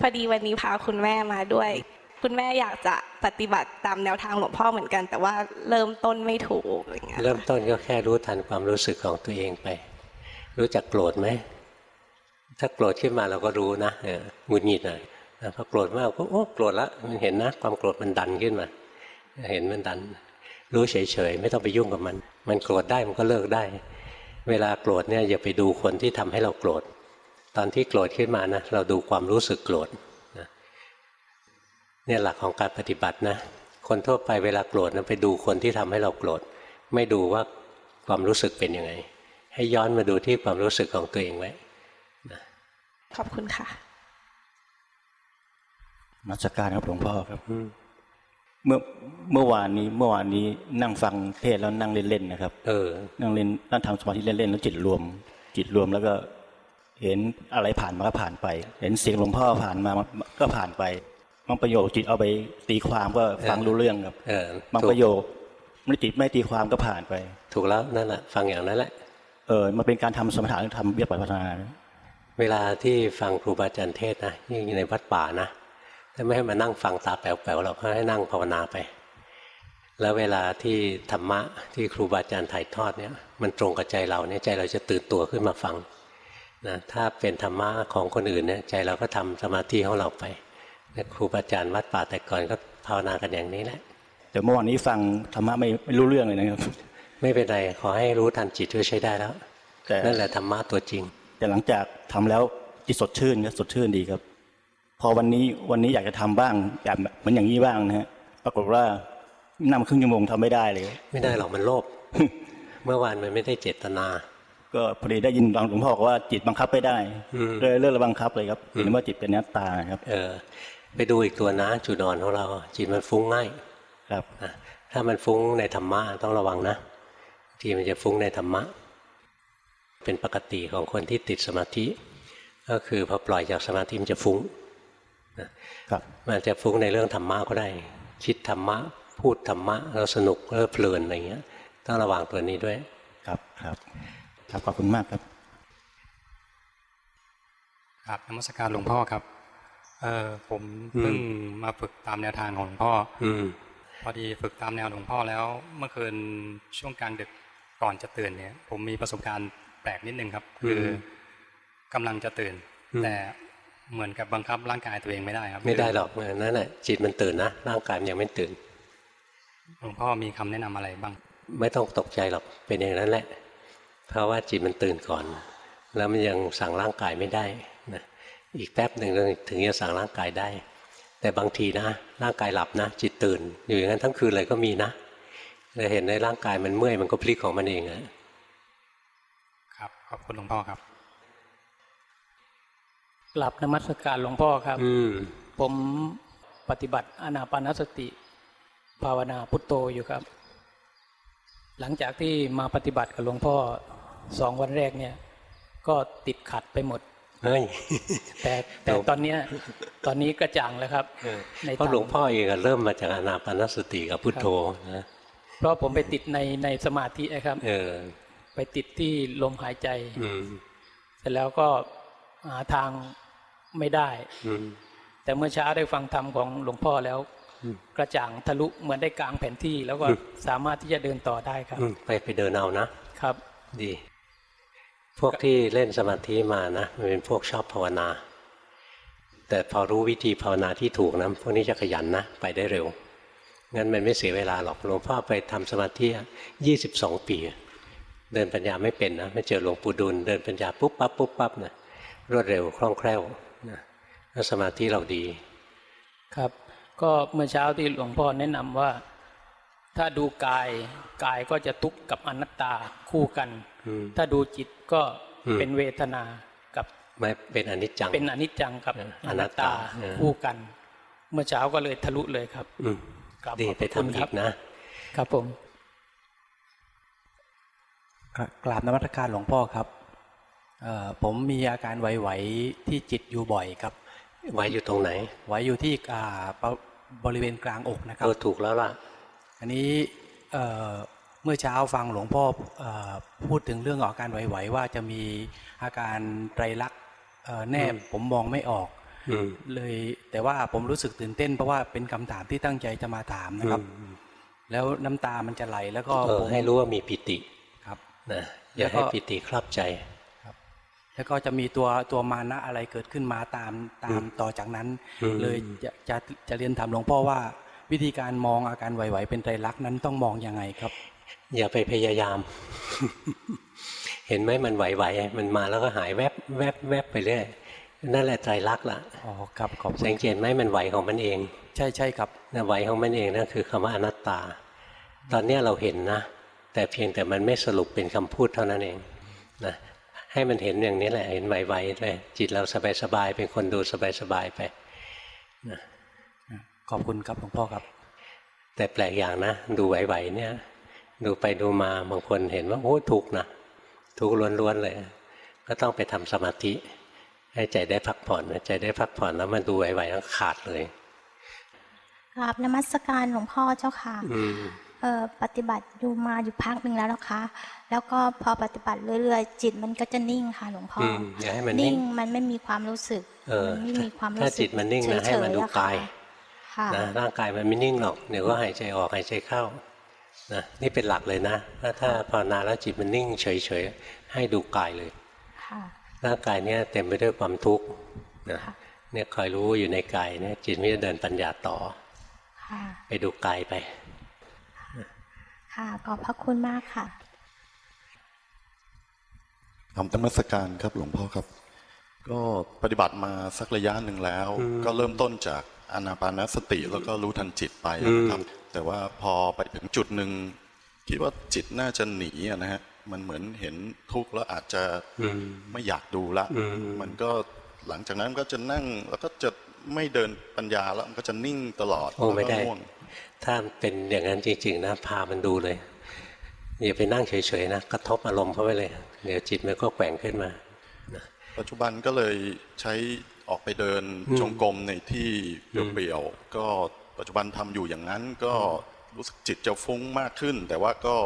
[SPEAKER 4] พอดีวันนี้พาคุณแม่มาด้วย คุณแม่อยากจะปฏิบัติตามแนวทางหลวงพ่อเหมือนกัน แต่ว่าเริ่มต้นไม่ถูกอะไรอย่างเงี้ย
[SPEAKER 1] เริ่มต้นก็แค่รู้ทันความรู้สึกของตัวเองไป รู้จักโกรธไหมถ้าโกรธขึ้นมาเราก็รู้นะเออหงุดหงิดหน่อยพอโกรธมากก็โอ้โกรธละมันเห็นนะ ความโกรธมันดันขึ้นมา เห็นมันดัน รู้เฉยๆไม่ต้องไปยุ่งกับมัน มันโกรธได้มันก็เลิกได้ เวลาโกรธเนี่ยอย่าไปดูคนที่ทำให้เราโกรธตอนที่โกรธขึ้นมานะเราดูความรู้สึกโกรธเนี่ยหลักของการปฏิบัตินะ คนทั่วไปเวลาโกรธนะไปดูคนที่ทำให้เราโกรธไม่ดูว่าความรู้สึกเป็นยังไง ให้ย้อนมาดูที่ความรู้สึกของตัวเองไว้
[SPEAKER 4] ขอบคุณค่ะ
[SPEAKER 6] นมัสการครับหลวงพ่อครับ
[SPEAKER 1] อืม
[SPEAKER 6] เมื่อเมื่อวานนี้เมื่อวานนี้นั่งฟังเทศน์แล้วนั่งเล่นๆนะครับ
[SPEAKER 1] เออ
[SPEAKER 6] นั่งเล่นนั่งทำสมาธิเล่นๆแล้วจิตรวม จิตรวมแล้วก็ เห็นอะไรผ่านมาก็ผ่านไป เห็นเสียงหลวงพ่อผ่านมาก็ผ่านไปบางประโยคจิตเอาไปตีความก็ฟังรู้เรื่องครับ
[SPEAKER 1] เออ
[SPEAKER 6] บาง
[SPEAKER 1] ถูก
[SPEAKER 6] ประโยคไม่จิตไม่ตีความก็ผ่านไป
[SPEAKER 1] ถูกแล้วนั่นแหละฟังอย่างนั้นแหละ
[SPEAKER 6] เออมันเป็นการทำสมถะหรือทำเบียบปัฒนานะ
[SPEAKER 1] เวลาที่ฟังครูบาอาจารย์เทศน์นะยิ่งในวัดป่านะถ้าไม่ให้มานั่งฟังตาแป๋วๆหรอกให้นั่งภาวนาไป แล้วเวลาที่ธรรมะที่ครูบาอาจารย์ถ่ายทอดเนี่ยมันตรงกับใจเราเนี่ยใจเราจะตื่นตัวขึ้นมาฟังนะถ้าเป็นธรรมะของคนอื่นเนี่ยใจเราก็ทำสมาธิของเราไปเนี่ยครูบาอาจารย์วัดป่าแต่ก่อนก็ภาวนากันอย่างนี้แหละ
[SPEAKER 6] แต่เมื่อวานนี้ฟังธรรมะไม่ไม่รู้เรื่องเลยนะครับ
[SPEAKER 1] ไม่เป็นไรขอให้รู้ทันจิตก็ใช้ได้แล้ว
[SPEAKER 6] แต่
[SPEAKER 1] นั่นแหละธรรมะตัวจริง
[SPEAKER 6] แต่หลังจากทำแล้วจิตสดชื่นครับสดชื่นดีครับ พอวันนี้วันนี้อยากจะทำบ้างอยากเหมือนอย่างนี้บ้างนะฮะปรากฏว่านั่งครึ่งชั่วโมงทำไม่ได้เลย
[SPEAKER 1] ไม่ได้หรอกมันโลภเมื่อวานมันไม่ได้เจตนา
[SPEAKER 6] ก็พอดีได้ยินหลวงพ่อบอกว่าจิตบังคับไม่ได้
[SPEAKER 1] อืม
[SPEAKER 6] เลยเลิกบังคับเลยครับเห็นว่าจิตเป็นนัตตาครับ
[SPEAKER 1] เออ ไปดูอีกตัวนะจุดอ่อนของเรา จิตมันฟุ้งง่าย
[SPEAKER 6] ครับ
[SPEAKER 1] นะถ้ามันฟุ้งในธรรมะต้องระวังนะบาง ทีมันจะฟุ้งในธรรมะ เป็นปกติของคนที่ติดสมาธิ ก็คือพอปล่อยจากสมาธิมันจะฟุ้งนะครับมันจะฟุ้งในเรื่องธรรมะก็ได้ คิดธรรมะ พูดธรรมะแล้วสนุกแล้วเพลินอะไรเงี้ยต้องระวังตัวนี้ด้วย
[SPEAKER 6] ครับครับครับขอบคุณมากครับ
[SPEAKER 7] ครับนมัสการหลวงพ่อครับ เออผมเพิ่งมาฝึกตามแนวทางของหลวงพ่อ
[SPEAKER 1] อืม
[SPEAKER 7] พอดีฝึกตามแนวหลวงพ่อแล้ว เมื่อคืนช่วงกลางดึก ก่อนจะตื่นเนี่ย ผมมีประสบการณ์แปลกนิดนึงครับ คือกำลังจะตื่น แต่เหมือนกับบังคับร่างกายตัวเองไม่ได้ครับ
[SPEAKER 1] ไม่ได้หรอกนั่นแหละจิตมันตื่นนะร่างกายมันยังไม่ตื่น
[SPEAKER 7] หลวงพ่อมีคำแนะนำอะไรบ้าง
[SPEAKER 1] ไม่ต้องตกใจหรอกเป็นอย่างนั้นแหละ เพราะว่าจิตมันตื่นก่อน แล้วมันยังสั่งร่างกายไม่ได้นะอีกแป๊บหนึ่งถึงจะสั่งร่างกายได้ แต่บางทีนะร่างกายหลับนะ จิตตื่น อยู่อย่างนั้นทั้งคืนเลยก็มีนะ เราเห็นในร่างกายมันเมื่อยมันก็พลิกของมันเองอะ
[SPEAKER 7] ครับขอบคุณหลวงพ่อครับ
[SPEAKER 2] กลับนมัสการหลวงพ่อครับ
[SPEAKER 1] อืม
[SPEAKER 2] ผมปฏิบัติอานาปานสติ ภาวนาพุทโธอยู่ครับ หลังจากที่มาปฏิบัติกับหลวงพ่อสองวันแรกเนี่ย ก็ติดขัดไปหมด
[SPEAKER 1] เฮ้ย
[SPEAKER 2] แต่แต่
[SPEAKER 1] หลวง
[SPEAKER 2] ตอนเนี้ยตอนนี้กระจ่างแล้วครับใน
[SPEAKER 1] เพราะ
[SPEAKER 2] ทาง
[SPEAKER 1] หลวงพ่อเองอะเริ่มมาจากอานาปานสติกับพุทโธนะ
[SPEAKER 2] เพ ราะผมไปติดในในสมาธินะครับ
[SPEAKER 1] เออ
[SPEAKER 2] ไปติดที่ลมหายใจ
[SPEAKER 1] อืม
[SPEAKER 2] เสร็จแล้วก็หาทางไม่ได้
[SPEAKER 1] อืม
[SPEAKER 2] แต่เมื่อเช้าได้ฟังธรรมของหลวงพ่อแล้ว
[SPEAKER 1] อืม
[SPEAKER 2] กระจ่างทะลุเหมือนได้กลางแผนที่ แล้วก็
[SPEAKER 1] อืม
[SPEAKER 2] สามารถที่จะเดินต่อได้ครับ
[SPEAKER 1] อืมไปไปเดินเอานะ
[SPEAKER 2] ครับ
[SPEAKER 1] ดี พวกที่เล่นสมาธิมานะมันเป็นพวกชอบภาวนา แต่พอรู้วิธีภาวนาที่ถูกนะพวกนี้จะขยันนะไปได้เร็ว งั้นมันไม่เสียเวลาหรอกหลวงพ่อไปทำสมาธิยี่สิบสองปี เดินปัญญาไม่เป็นนะไม่เจอหลวงปู่ดุลเดินปัญญาปุ๊บปั๊บปุ๊บปั๊บนะรวดเร็วคล่องแคล่วนะแล้วสมาธิเราดี
[SPEAKER 2] ครับ ก็เมื่อเช้าที่หลวงพ่อแนะนำว่า ถ้าดูกายกายก็จะทุกข์กับอนัตตาคู่กัน
[SPEAKER 1] อืม
[SPEAKER 2] ถ้าดูจิตก็
[SPEAKER 1] อืม
[SPEAKER 2] เป็นเวทนากับ
[SPEAKER 1] ไม่เป็นอนิจจัง
[SPEAKER 2] เป็นอนิจจังกับ
[SPEAKER 1] เออ
[SPEAKER 2] อ
[SPEAKER 1] อนั
[SPEAKER 2] นั
[SPEAKER 1] ต
[SPEAKER 2] ต
[SPEAKER 1] ตา
[SPEAKER 2] ตา
[SPEAKER 1] เออ
[SPEAKER 2] คู่กัน เมื่อเช้าก็เลยทะลุเลยครับ
[SPEAKER 1] อืม
[SPEAKER 2] ครับ
[SPEAKER 1] ดี
[SPEAKER 2] ขอบ
[SPEAKER 1] ไป
[SPEAKER 2] คุณ
[SPEAKER 1] ทำ
[SPEAKER 2] ค
[SPEAKER 1] อี
[SPEAKER 2] รับ
[SPEAKER 1] กนะ
[SPEAKER 2] ครับผม
[SPEAKER 8] ครับกราบนมัสการหลวงพ่อครับเอ่อผมมีอาการไหวๆที่จิตอยู่บ่อยครับ
[SPEAKER 1] ไว้อยู่ตรงไหน
[SPEAKER 8] ไหวอยู่ที่อ่าปะบริเวณกลางอกนะครั
[SPEAKER 1] เอบอถูกแล้วล่ะ
[SPEAKER 8] อันนี้เอ่อเมื่อเช้าฟังหลวงพ่อเออพูดถึงเรื่องอาการไหวๆว่าจะมีอาการไตรลักษณ์เอ่อแนบ
[SPEAKER 1] อืม
[SPEAKER 8] ผมมองไม่ออก
[SPEAKER 1] อืม
[SPEAKER 8] เลยแต่ว่าผมรู้สึกตื่นเต้นเพราะว่าเป็นคำถามที่ตั้งใจจะมาถามนะครับ
[SPEAKER 1] อืม
[SPEAKER 8] แล้วน้ำตามันจะไหลแล้วก็
[SPEAKER 1] เออ
[SPEAKER 8] ผม
[SPEAKER 1] ให้รู้ว่ามีปิติ
[SPEAKER 8] ครับ
[SPEAKER 1] นะอย่า
[SPEAKER 8] แล้วก็
[SPEAKER 1] ให้ปิติครอบใจ
[SPEAKER 8] แล้วก็จะมีตัวตัวมานะอะไรเกิดขึ้นมาตามตามต่อจากนั้น
[SPEAKER 1] อืม
[SPEAKER 8] เลยจะจะจะเรียนถามหลวงพ่อว่าวิธีการมองอาการไหวๆเป็นไตรลักษณ์นั้นต้องมองยังไงครับ
[SPEAKER 1] อย่าไปพยายาม เห็นไหมมันไหวๆมันมาแล้วก็หายแวบแวบแวบไปเรื่อย นั่นแหละไตรลักษณ์ล่ะ
[SPEAKER 8] อ๋อครับขอบคุณ
[SPEAKER 1] สังเกตไหมมันไหวของมันเอง
[SPEAKER 8] ใช่ใช่ครับ
[SPEAKER 1] นะไหวของมันเองนั่นคือคำว่าอนัตตา ตอนเนี้ยเราเห็นนะ แต่เพียงแต่มันไม่สรุปเป็นคำพูดเท่านั้นเองนะให้มันเห็นอย่างนี้แหละเห็นไหวๆเลยจิตเราสบายๆเป็นคนดูสบายๆไป
[SPEAKER 8] ขอบคุณครับหลวงพ่อครับ
[SPEAKER 1] แต่แปลกอย่างนะ ดูไหวๆเนี่ย ดูไปดูมาบางคนเห็นว่าโอ้ทุกข์นะทุกข์ล้วนๆเลย ก็ต้องไปทำสมาธิ ให้ใจได้พักผ่อนใจได้พักผ่อนแล้วมันดูไหวๆแล้วขาดเลย
[SPEAKER 9] กราบนมัสการหลวงพ่อเจ้าค่ะ
[SPEAKER 1] อืม
[SPEAKER 9] เออปฏิบัติอยู่มาอยู่พักหนึ่งแล้วนะคะ แล้วก็พอปฏิบัติเรื่อยๆ จิตมันก็จะนิ่งค่ะหลวงพ่อ
[SPEAKER 1] อื
[SPEAKER 9] อ
[SPEAKER 1] มอย่าให้มันนิ่
[SPEAKER 9] นิ่
[SPEAKER 1] ง
[SPEAKER 9] งมันไม่มีความรู้สึก
[SPEAKER 1] เออ
[SPEAKER 9] มันไม่มีความรู้สึก
[SPEAKER 1] ถ้าจิตมันนิ่งนะ
[SPEAKER 9] เฉ
[SPEAKER 1] ให้
[SPEAKER 9] ย
[SPEAKER 1] มัน
[SPEAKER 9] ๆ
[SPEAKER 1] ดู
[SPEAKER 9] อะ
[SPEAKER 1] กาย
[SPEAKER 9] ค่ะ
[SPEAKER 1] นะร่างกายมันไม่นิ่งหรอกเดี๋ยวก็หายใจออกหายใจเข้านะนี่เป็นหลักเลยนะว่าถ้าภาวนาแล้วจิตมันนิ่งเฉยๆให้ดูกายเลย
[SPEAKER 9] ค่ะ
[SPEAKER 1] ร่างกายเนี่ยเต็มไปด้วยความทุกข์นะ
[SPEAKER 9] ค่ะ
[SPEAKER 1] เนี่ยคอยรู้อยู่ในกายเนี่ยจิตไม่จะเดินปัญญาต่อ
[SPEAKER 9] ค่ะ
[SPEAKER 1] ไปดูกายไป
[SPEAKER 9] ค่ะขอบพระคุณมากค่ะ
[SPEAKER 10] ทำธรรมสการครับหลวงพ่อครับ ก็ปฏิบัติมาสักระยะหนึ่งแล้ว
[SPEAKER 1] อืม
[SPEAKER 10] ก็เริ่มต้นจากอานาปานสติแล้วก็รู้ทันจิตไปนะครับ แต่ว่าพอไปถึงจุดหนึ่งคิดว่าจิตน่าจะหนีอะนะฮะ มันเหมือนเห็นทุกข์แล้วอาจจะ
[SPEAKER 1] อืม
[SPEAKER 10] ไม่อยากดูละ
[SPEAKER 1] อืม
[SPEAKER 10] มันก็หลังจากนั้นก็จะนั่งแล้วก็จะไม่เดินปัญญาแล้วมันก็จะนิ่งตลอด
[SPEAKER 1] โอ้ไม่
[SPEAKER 10] แล้วก็
[SPEAKER 1] ได้
[SPEAKER 10] ง่วง
[SPEAKER 1] ถ้าเป็นอย่างนั้นจริง ๆ นะพามันดูเลยอย่าไปนั่งเฉยๆนะกระทบอารมณ์เข้าไปเลยเดี๋ยวจิตมันก็แกว่งขึ้นมา
[SPEAKER 10] ปัจจุบันก็เลยใช้ออกไปเดิน
[SPEAKER 1] อืม
[SPEAKER 10] จงกรมในที่
[SPEAKER 1] อืม
[SPEAKER 10] เปลี่ยวๆก็ปัจจุบันทำอยู่อย่างนั้นก็รู้สึกจิตจะฟุ้งมากขึ้น แต่ว่าก็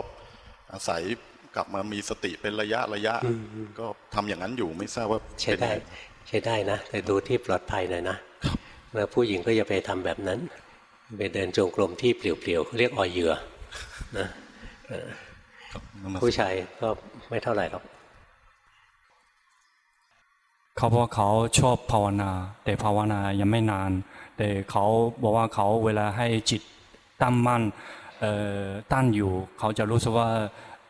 [SPEAKER 10] อาศัย กลับมามีสติเป็นระยะระยะ ก็ทำอย่างนั้นอยู่ไม่ทราบว่า
[SPEAKER 1] ใช้ได้
[SPEAKER 10] เป็นง
[SPEAKER 1] ใช้ได้นะ แต่ดูที่ปลอดภัยหน่อยนะแล้วผู้หญิงก็อย่าไปทำแบบนั้น ไปเดินจงกรมที่เปลี่ยวๆเขาเรียกออยเหยื่อนะเออ
[SPEAKER 10] ครับนมัส
[SPEAKER 1] ผู้ชายก็ไม่เท่าไหร่หรอก
[SPEAKER 11] เขาบอกว่าเขาชอบภาวนา แต่ภาวนายังไม่นาน แต่เขาบอกว่าเขาเวลาให้จิตตั้งมั่นเอ่อตั้งอยู่ เขาจะรู้สึกว่า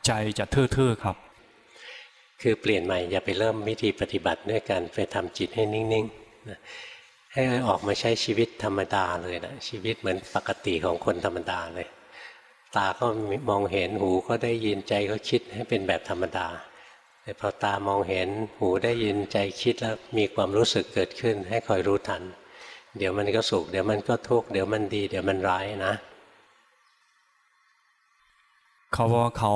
[SPEAKER 11] ใจจะทื่อๆครับ
[SPEAKER 1] คือเปลี่ยนใหม่อย่าไปเริ่มวิธีปฏิบัติด้วยการไปทำจิตให้นิ่งๆให้ออกมาใช้ชีวิตธรรมดาเลยนะชีวิตเหมือนปกติของคนธรรมดาเลย ตาก็มองเห็นหูก็ได้ยินใจก็คิดให้เป็นแบบธรรมดาแต่พอตามองเห็นหูได้ยินใจคิดแล้วมีความรู้สึกเกิดขึ้นให้คอยรู้ทัน เดี๋ยวมันก็สุขเดี๋ยวมันก็ทุกข์เดี๋ยวมันดี เดี๋ยวมันร้ายนะ
[SPEAKER 11] เขาบอกว่าเขา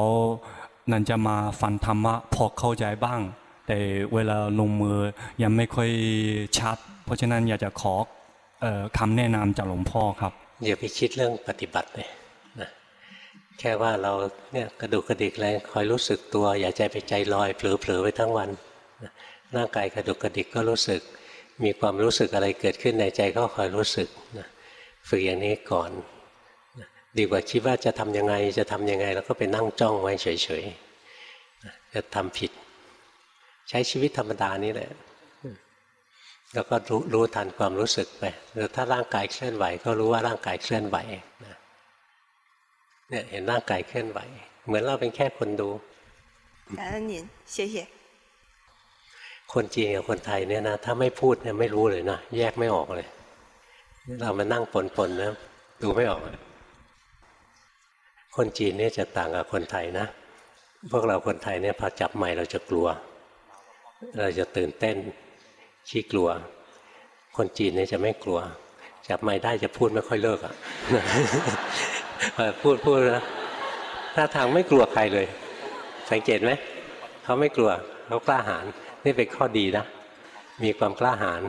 [SPEAKER 11] นั่นจะมาฟันธรรมะพอเข้าใจบ้าง แต่เวลาลงมือยังไม่ค่อยชัด เพราะฉะนั้นอยากจะขอออคำแนะนำจากหลวงพ่อครับ
[SPEAKER 1] อย่าไปคิดเรื่องปฏิบัติเลยนะแค่ว่าเราเนี่ยกระดุกกระดิกอะไรคอยรู้สึกตัว อย่าใจไปใจลอยเผลอๆไว้ทั้งวันร่างกายกระดุกกระดิกก็รู้สึก มีความรู้สึกอะไรเกิดขึ้นในใจก็คอยรู้สึกนะฝึกอย่างนี้ก่อน ดีกว่าคิดว่าจะทำยังไงจะทำยังไง แล้วก็ไปนั่งจ้องไว้เฉยๆนะจะทำผิด ใช้ชีวิตธรรมดานี่แหละ แล้วก็รู้รู้ทันความรู้สึกไปหรือถ้าร่างกายเคลื่อนไหว ก็รู้ว่าร่างกายเคลื่อนไหวนะเนี่ยเห็นร่างกายเคลื่อนไหว เหมือนเราเป็นแค่คนดู
[SPEAKER 12] 感恩您，谢谢。
[SPEAKER 1] คนจีนกับคนไทยเนี่ยนะถ้าไม่พูดเนี่ยไม่รู้เลยนะแยกไม่ออกเลย เรามานั่งปนๆนะดูไม่ออกเลย คนจีนเนี่ยจะต่างกับคนไทยนะ พวกเราคนไทยเนี่ยพอจับไม้เราจะกลัว เราจะตื่นเต้นขี้กลัว คนจีนเนี่ยจะไม่กลัว จับไม้ได้จะพูดไม่ค่อยเลิกอะพูดพูดนะท่าทางไม่กลัวใครเลย สังเกตไหมเขาไม่กลัวเขากล้าหาญนี่เป็นข้อดีนะ มีความกล้าหาญ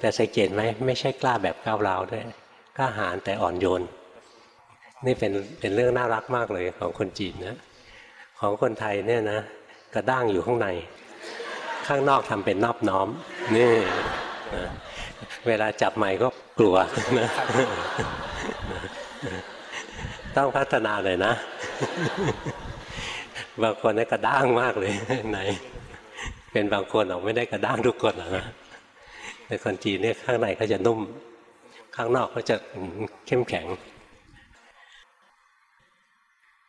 [SPEAKER 1] แต่สังเกตไหมไม่ใช่กล้าแบบก้าวร้าวด้วยกล้าหาญแต่อ่อนโยน นี่เป็นเป็นเรื่องน่ารักมากเลยของคนจีนนะ ของคนไทยเนี่ยนะ กระด้างอยู่ข้างใน ข้างนอกทำเป็นนอบน้อม นี่นะเวลาจับไม้ก็กลัวนะต้องพัฒนาเลยนะ บางคนนี่กระด้างมากเลยไหน เป็นบางคนออกไม่ได้กระด้างทุกคนหรอกนะแต่คนจีนเนี่ยข้างในเขาจะนุ่ม ข้างนอกเขาจะเข้มแข็ง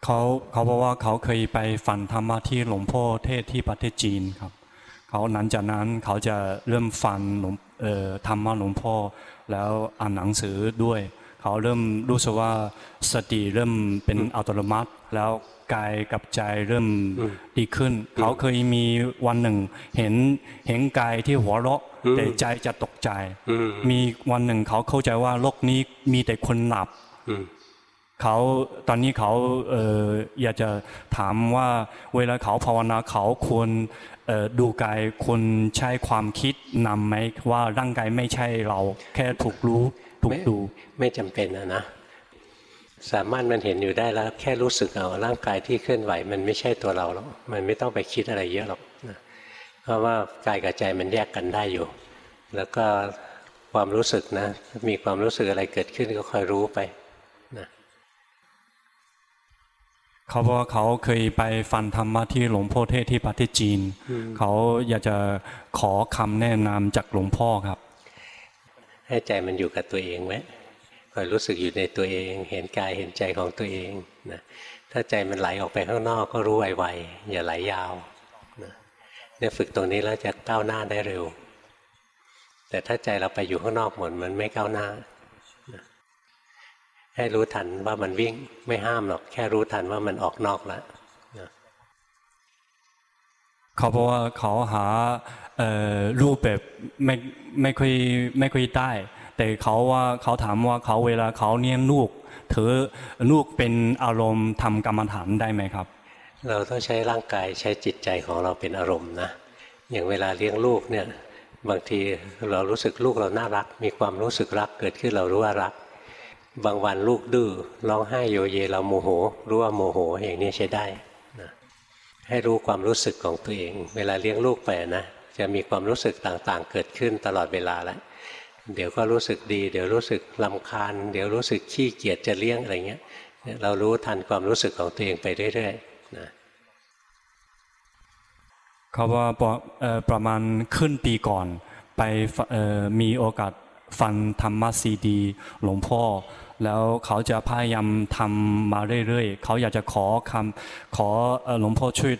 [SPEAKER 11] เขาเขาบอกว่าเขาเคยไปฝันธรรมะที่หลวงพ่อเทศที่ประเทศจีนครับเขาหลังจากนั้นเขาจะเริ่มฟันหลวงเอ่อธรรมะหลวงพ่อแล้วอ่านหนังสือด้วย เขาเริ่มรู้สึกว่าสติเริ่มเป็นอัตโนมัติ แล้วกายกับใจเริ่มดีขึ้น เขาเคยมีวันหนึ่ง เห็นเห็นกายที่หัวเราะ
[SPEAKER 1] อืม
[SPEAKER 11] แต่ใจจะตกใจ
[SPEAKER 1] อืม
[SPEAKER 11] มีวันหนึ่งเขาเข้าใจว่าโลกนี้มีแต่คนหลับ
[SPEAKER 1] อืม
[SPEAKER 11] เขาตอนนี้เขาเอออยากจะถามว่าเวลาเขาภาวนาเขาควรดูกายควรใช้ความคิดนำไหมว่าร่างกายไม่ใช่เราแค่ถูกรู้ถูกดู
[SPEAKER 1] ไม่จำเป็นนะนะสามารถมันเห็นอยู่ได้แล้วแค่รู้สึกเอาร่างกายที่เคลื่อนไหวมันไม่ใช่ตัวเราหรอกมันไม่ต้องไปคิดอะไรเยอะหรอกนะเพราะว่ากายกับใจมันแยกกันได้อยู่ แล้วก็ความรู้สึกนะมีความรู้สึกอะไรเกิดขึ้นก็คอยรู้ไป
[SPEAKER 11] เขาบอกว่าเขาเคยไปฟังธรรมะที่หลวงพ่อเทศที่ประเทศจีน เขาอยากจะขอคำแนะนำจากหลวงพ่อครับ
[SPEAKER 1] ให้ใจมันอยู่กับตัวเองไว้คอยรู้สึกอยู่ในตัวเอง เห็นกายเห็นใจของตัวเองนะถ้าใจมันไหลออกไปข้างนอกก็รู้ไวๆอย่าไหลยาวนะเนี่ยฝึกตรงนี้แล้วจะก้าวหน้าได้เร็ว แต่ถ้าใจเราไปอยู่ข้างนอกหมดมันไม่ก้าวหน้านะ ให้รู้ทันว่ามันวิ่งไม่ห้ามหรอก แค่รู้ทันว่ามันออกนอกแล้วนะ
[SPEAKER 11] เขาบอกว่าเขาหาเอ่อรูปแบบไม่ไม่ค่อยไม่ค่อยได้ แต่เขาว่าเขาถามว่าเขาเวลาเขาเลี้ยงลูกถือลูกเป็นอารมณ์ทำกรรมฐานได้ไหมครับ
[SPEAKER 1] เราต้องใช้ร่างกายใช้จิตใจของเราเป็นอารมณ์นะอย่างเวลาเลี้ยงลูกเนี่ยบางทีเรารู้สึกลูกเราน่ารัก มีความรู้สึกรักเกิดขึ้นเรารู้ว่ารัก บางวันลูกดื้อร้องไห้โยเยเราโมโห รู้ว่าโมโหอย่างนี้ใช้ได้นะให้รู้ความรู้สึกของตัวเอง เวลาเลี้ยงลูกไปนะจะมีความรู้สึกต่างๆ เกิดขึ้นตลอดเวลาแล้วเดี๋ยวก็รู้สึกดี เดี๋ยวรู้สึกลำคาญ เดี๋ยวรู้สึกขี้เกียจจะเลี้ยงอะไรเงี้ยเรารู้ทันความรู้สึกของตัวเองไปเรื่อยๆนะ
[SPEAKER 11] เขาว่าประมาณขึ้นปีก่อน ไปมีโอกาสฟังธรรมะซีดี หลวงพ่อ แล้วเขาจะพยายามทำมาเรื่อยๆ เขาอยากจะขอคำขอหลวงพ่อช่วย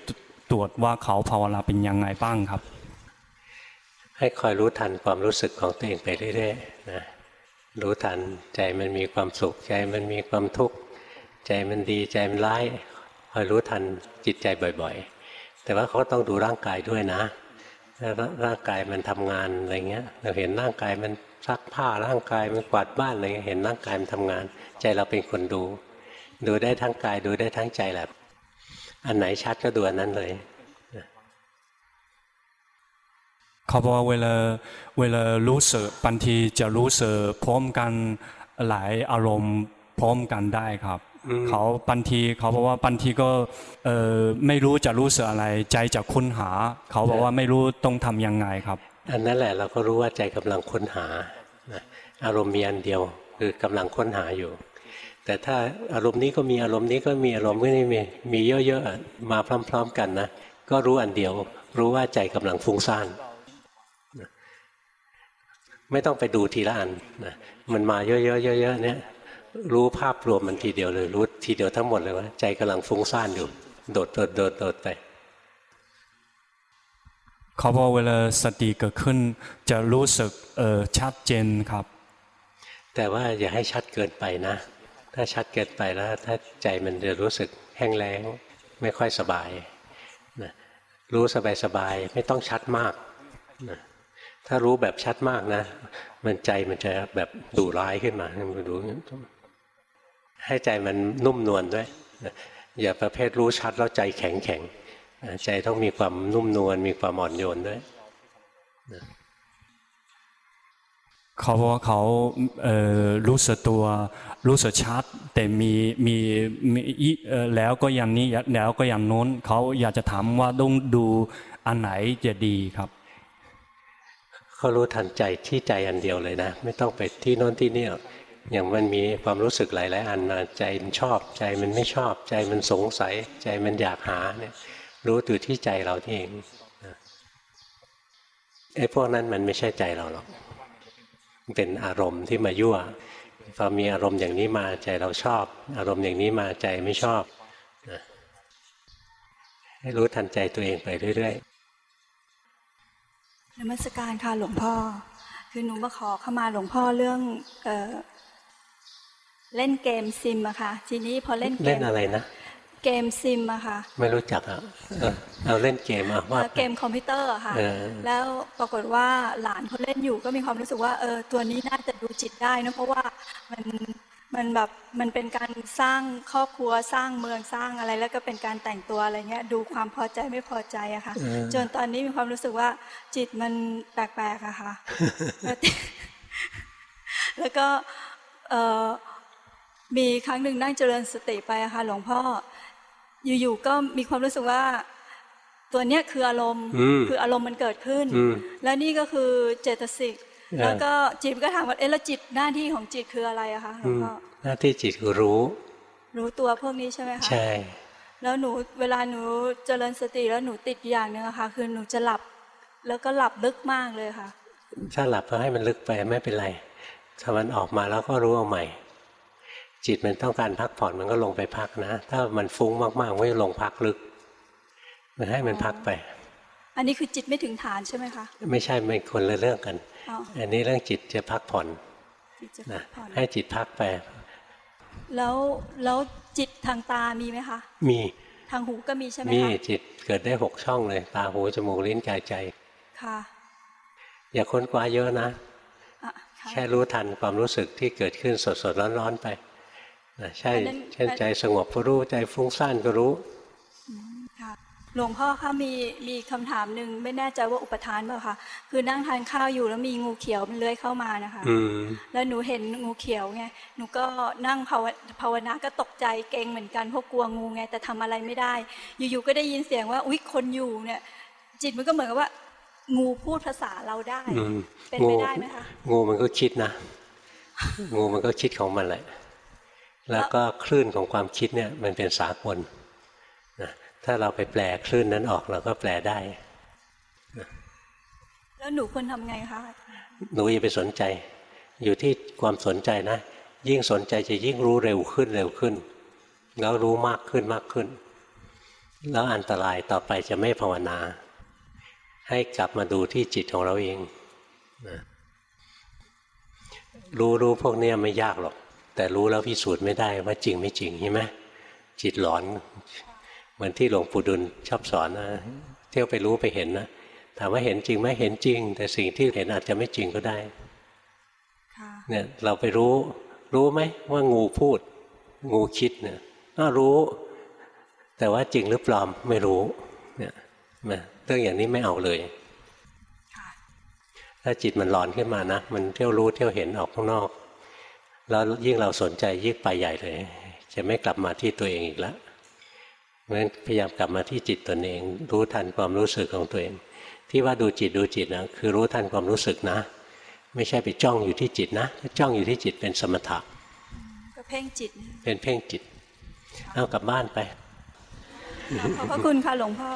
[SPEAKER 11] ตรวจว่าเขาภาวนาเป็นยังไงบ้างครับ
[SPEAKER 1] ให้คอยรู้ทันความรู้สึกของตัวเองไปเรื่อยๆนะรู้ทันใจมันมีความสุขใจมันมีความทุกข์ใจมันดีใจมันร้ายคอยรู้ทันจิตใจบ่อยๆ แต่ว่าเขาต้องดูร่างกายด้วยนะถ้าร่างกายมันทำงานอะไรเงี้ย เราเห็นร่างกายมัน ซักผ้าร่างกายมันกวาดบ้านอะไรเงี้ยเห็นร่างกายมันทำงาน ใจเราเป็นคนดู ดูได้ทั้งกายดูได้ทั้งใจแหละอันไหนชัดก็ดูอันนั้นเลย
[SPEAKER 11] เขาบอกว่าเวลาเวลารู้สึกบางทีจะรู้สึกพร้อมกันหลายอารมณ์พร้อมกันได้ครับเขาบางทีเขาบอกว่าบางทีก็เอ่อไม่รู้จะรู้สึกอะไร ใจจะค้นหา เขาบอกว่าไม่รู้ต้องทำยังไงครับ
[SPEAKER 1] อันนั้นแหละเราก็รู้ว่าใจกำลังค้นหาอารมณ์มีอันเดียว คือกำลังค้นหาอยู่ แต่ถ้าอารมณ์นี้ก็มีอารมณ์นี้ก็มีอารมณ์นี้มีมีเยอะๆมาพร้อม ๆ กันนะก็รู้อันเดียว รู้ว่าใจกำลังฟุ้งซ่านไม่ต้องไปดูทีละอันนะมันมาเยอะๆเยอะๆเนี่ยรู้ภาพรวมมันทีเดียวเลยรู้ทีเดียวทั้งหมดเลยว่าใจกำลังฟุ้งซ่านอยู่ โดดโดดโดดโดดไป
[SPEAKER 11] เขาบอกเวลาสติเกิดขึ้น จะรู้สึกเออชัดเจนครับ
[SPEAKER 1] แต่ว่าอย่าให้ชัดเกินไปนะ ถ้าชัดเกินไปแล้ว ถ้าใจมันจะรู้สึกแห้งแล้ง ไม่ค่อยสบายนะรู้สบายสบายไม่ต้องชัดมากนะถ้ารู้แบบชัดมากนะ มันใจมันจะแบบดุร้ายขึ้นมาดูให้ใจมันนุ่มนวลด้วยนะอย่าประเภทรู้ชัดแล้วใจแข็งแข็ง ใจต้องมีความนุ่มนวลมีความอ่อนโยนด้วย
[SPEAKER 11] เขาบอกว่าเขาเอ่อรู้สึกตัวรู้สึกชัด แต่มีมีมีอีเอ่อแล้วก็อย่างนี้แล้วก็อย่างโน้นเขาอยากจะถามว่าต้องดูอันไหนจะดีครับ
[SPEAKER 1] เขารู้ทันใจที่ใจอันเดียวเลยนะ ไม่ต้องไปที่โน้นที่นี่หรอกอย่างมันมีความรู้สึกหลาย ๆ อันนะใจมันชอบ ใจมันไม่ชอบ ใจมันสงสัย ใจมันอยากหาเนี่ย รู้อยู่ที่ใจเราที่เองนะไอ้พวกนั้นมันไม่ใช่ใจเราหรอกมันเป็นอารมณ์ที่มายั่วพอมีอารมณ์อย่างนี้มาใจเราชอบ อารมณ์อย่างนี้มาใจไม่ชอบนะให้รู้ทันใจตัวเองไปเรื่อยๆ
[SPEAKER 12] นมัสการค่ะหลวงพ่อ คือหนูมาขอเข้ามาหลวงพ่อเรื่องเออเล่นเกมซิมอะค่ะ ทีนี้พอเล่นเก
[SPEAKER 1] เล่
[SPEAKER 12] ม
[SPEAKER 1] นอะไรนะ
[SPEAKER 12] เกมซิมอะค่ะ
[SPEAKER 1] ไม่รู้จักอะเออเอาเล่นเกมอะว่า
[SPEAKER 12] เอ่อเกมคอมพิวเตอร์อะค่ะ
[SPEAKER 1] เออ
[SPEAKER 12] แล้วปรากฏว่าหลานเขาเล่นอยู่ก็มีความรู้สึกว่าเออตัวนี้น่าจะดูจิตได้นะเพราะว่ามันมันแบบมันเป็นการสร้างครอบครัวสร้างเมืองสร้างอะไร แล้วก็เป็นการแต่งตัวอะไรเงี้ยดูความพอใจไม่พอใจอะค่ะ
[SPEAKER 1] เออ
[SPEAKER 12] จนตอนนี้มีความรู้สึกว่าจิตมันแปลกๆอะค่ะ แล้วแล้วก็เอ่อมีครั้งหนึ่งนั่งเจริญสติไปอะค่ะ หลวงพ่อ อยู่ๆก็มีความรู้สึกว่า ตัวเนี้ยคืออารมณ์
[SPEAKER 1] อืม
[SPEAKER 12] คืออารมณ์มันเกิดขึ้น
[SPEAKER 1] อืม
[SPEAKER 12] และนี่ก็คือเจตสิก
[SPEAKER 1] เออ
[SPEAKER 12] แล้วก็จิตก็ถามว่าเอ๊ะแล้วจิตหน้าที่ของจิตคืออะไรอะคะหลว
[SPEAKER 1] อื
[SPEAKER 12] ง
[SPEAKER 1] ม
[SPEAKER 12] พ่อ
[SPEAKER 1] หน้าที่จิตคือรู้
[SPEAKER 12] รู้ตัวพวกนี้ใช่ไหมคะ
[SPEAKER 1] ใช่
[SPEAKER 12] แล้วหนูเวลาหนูเจริญสติแล้วหนูติดอยู่อย่างหนึ่งอะค่ะคือหนูจะหลับ แล้วก็หลับลึกมากเลยค่ะ
[SPEAKER 1] ถ้าหลับก็ให้มันลึกไปไม่เป็นไรถ้ามันออกมาแล้วก็รู้เอาใหม่ จิตมันต้องการพักผ่อนมันก็ลงไปพักนะ ถ้ามันฟุ้งมากๆมันก็ลงพักลึก มันให้มันพักไป
[SPEAKER 12] อันนี้คือจิตไม่ถึงฐานใช่ไหมคะ
[SPEAKER 1] ไม่ใช่เป็นคนละเรื่องกัน
[SPEAKER 12] อ๋อ
[SPEAKER 1] อันนี้เรื่องจิตจะพักผ่อน
[SPEAKER 12] จิตจะ
[SPEAKER 1] นะ
[SPEAKER 12] ผ่อน
[SPEAKER 1] ให้จิตพักไป
[SPEAKER 12] แล้วแล้วจิตทางตามีไหมคะ
[SPEAKER 1] มี
[SPEAKER 12] ทางหูก็มีใช่ไหม
[SPEAKER 1] มี
[SPEAKER 12] คะ
[SPEAKER 1] จิตเกิดได้หกช่องเลย ตาหูจมูกลิ้นกายใจ
[SPEAKER 12] ค่ะ
[SPEAKER 1] อย่าค้นคว้าเยอะนะ
[SPEAKER 12] อะค่ะ
[SPEAKER 1] แค่รู้ทันความรู้สึกที่เกิดขึ้นสดๆร้อนๆไป นะใช่
[SPEAKER 12] อันนั้น
[SPEAKER 1] เช่นใจสงบก็รู้ใจฟุ้งซ่านก็รู้
[SPEAKER 12] ค่ะหลวงพ่อคะมีมีคำถามหนึ่งไม่แน่ใจว่าอุปทานเปล่าคะคือนั่งทานข้าวอยู่แล้วมีงูเขียวมันเลื้อยเข้ามานะคะ
[SPEAKER 1] อืม
[SPEAKER 12] แล้วหนูเห็นงูเขียวไงหนูก็นั่งภาวภาวนาก็ตกใจเกรงเหมือนกันเพราะกลัวงูไงแต่ทำอะไรไม่ได้ อยู่ๆก็ได้ยินเสียงว่าอุ๊ยคนอยู่เนี่ย จิตมันก็เหมือนกับว่า งูพูดภาษาเราได้
[SPEAKER 1] อืม
[SPEAKER 12] เป็นไปได้ไหมคะ
[SPEAKER 1] งูมันก็คิดนะ งูมันก็คิดของมันแหละ แล้วก็คลื่นของความคิดเนี่ยมันเป็นสากลนะถ้าเราไปแปลคลื่นนั้นออกเราก็แปลได้
[SPEAKER 12] แล้วหนูควรทำไงคะ
[SPEAKER 1] หนูอย่าไปสนใจ อยู่ที่ความสนใจนะ ยิ่งสนใจจะยิ่งรู้เร็วขึ้นเร็วขึ้น แล้วรู้มากขึ้นมากขึ้น แล้วอันตรายต่อไปจะไม่ภาวนา ให้กลับมาดูที่จิตของเราเองนะรู้รู้พวกเนี้ยไม่ยากหรอก แต่รู้แล้วพิสูจน์ไม่ได้ว่าจริงไม่จริงใช่ไหมจิตหลอน เหมือนที่หลวงปู่ดุลชอบสอนนะเที่ยวไปรู้ไปเห็นนะถามว่าเห็นจริงไหมเห็นจริง แต่สิ่งที่เห็นอาจจะไม่จริงก็ได้
[SPEAKER 12] ค่ะ
[SPEAKER 1] เนี่ยเราไปรู้ รู้ไหมว่างูพูด งูคิดเนี่ยก็รู้ แต่ว่าจริงหรือปลอมไม่รู้เนี่ยนะเรื่องอย่างนี้ไม่เอาเลยถ้าจิตมันหลอนขึ้นมานะ มันเที่ยวรู้เที่ยวเห็นออกข้างนอก แล้วยิ่งเราสนใจยิ่งไปใหญ่เลย จะไม่กลับมาที่ตัวเองอีกแล้วเพราะฉะนั้นพยายามกลับมาที่จิตตนเอง รู้ทันความรู้สึกของตัวเอง ที่ว่าดูจิตดูจิตนะคือรู้ทันความรู้สึกนะ ไม่ใช่ไปจ้องอยู่ที่จิตนะถ้าจ้องอยู่ที่จิตเป็นสมถะ
[SPEAKER 12] ก็เพ่งจิต
[SPEAKER 1] เป็นเพ่งจิตเอากลับบ้านไป
[SPEAKER 12] ขอบพระคุณค่ะหลวงพ่อ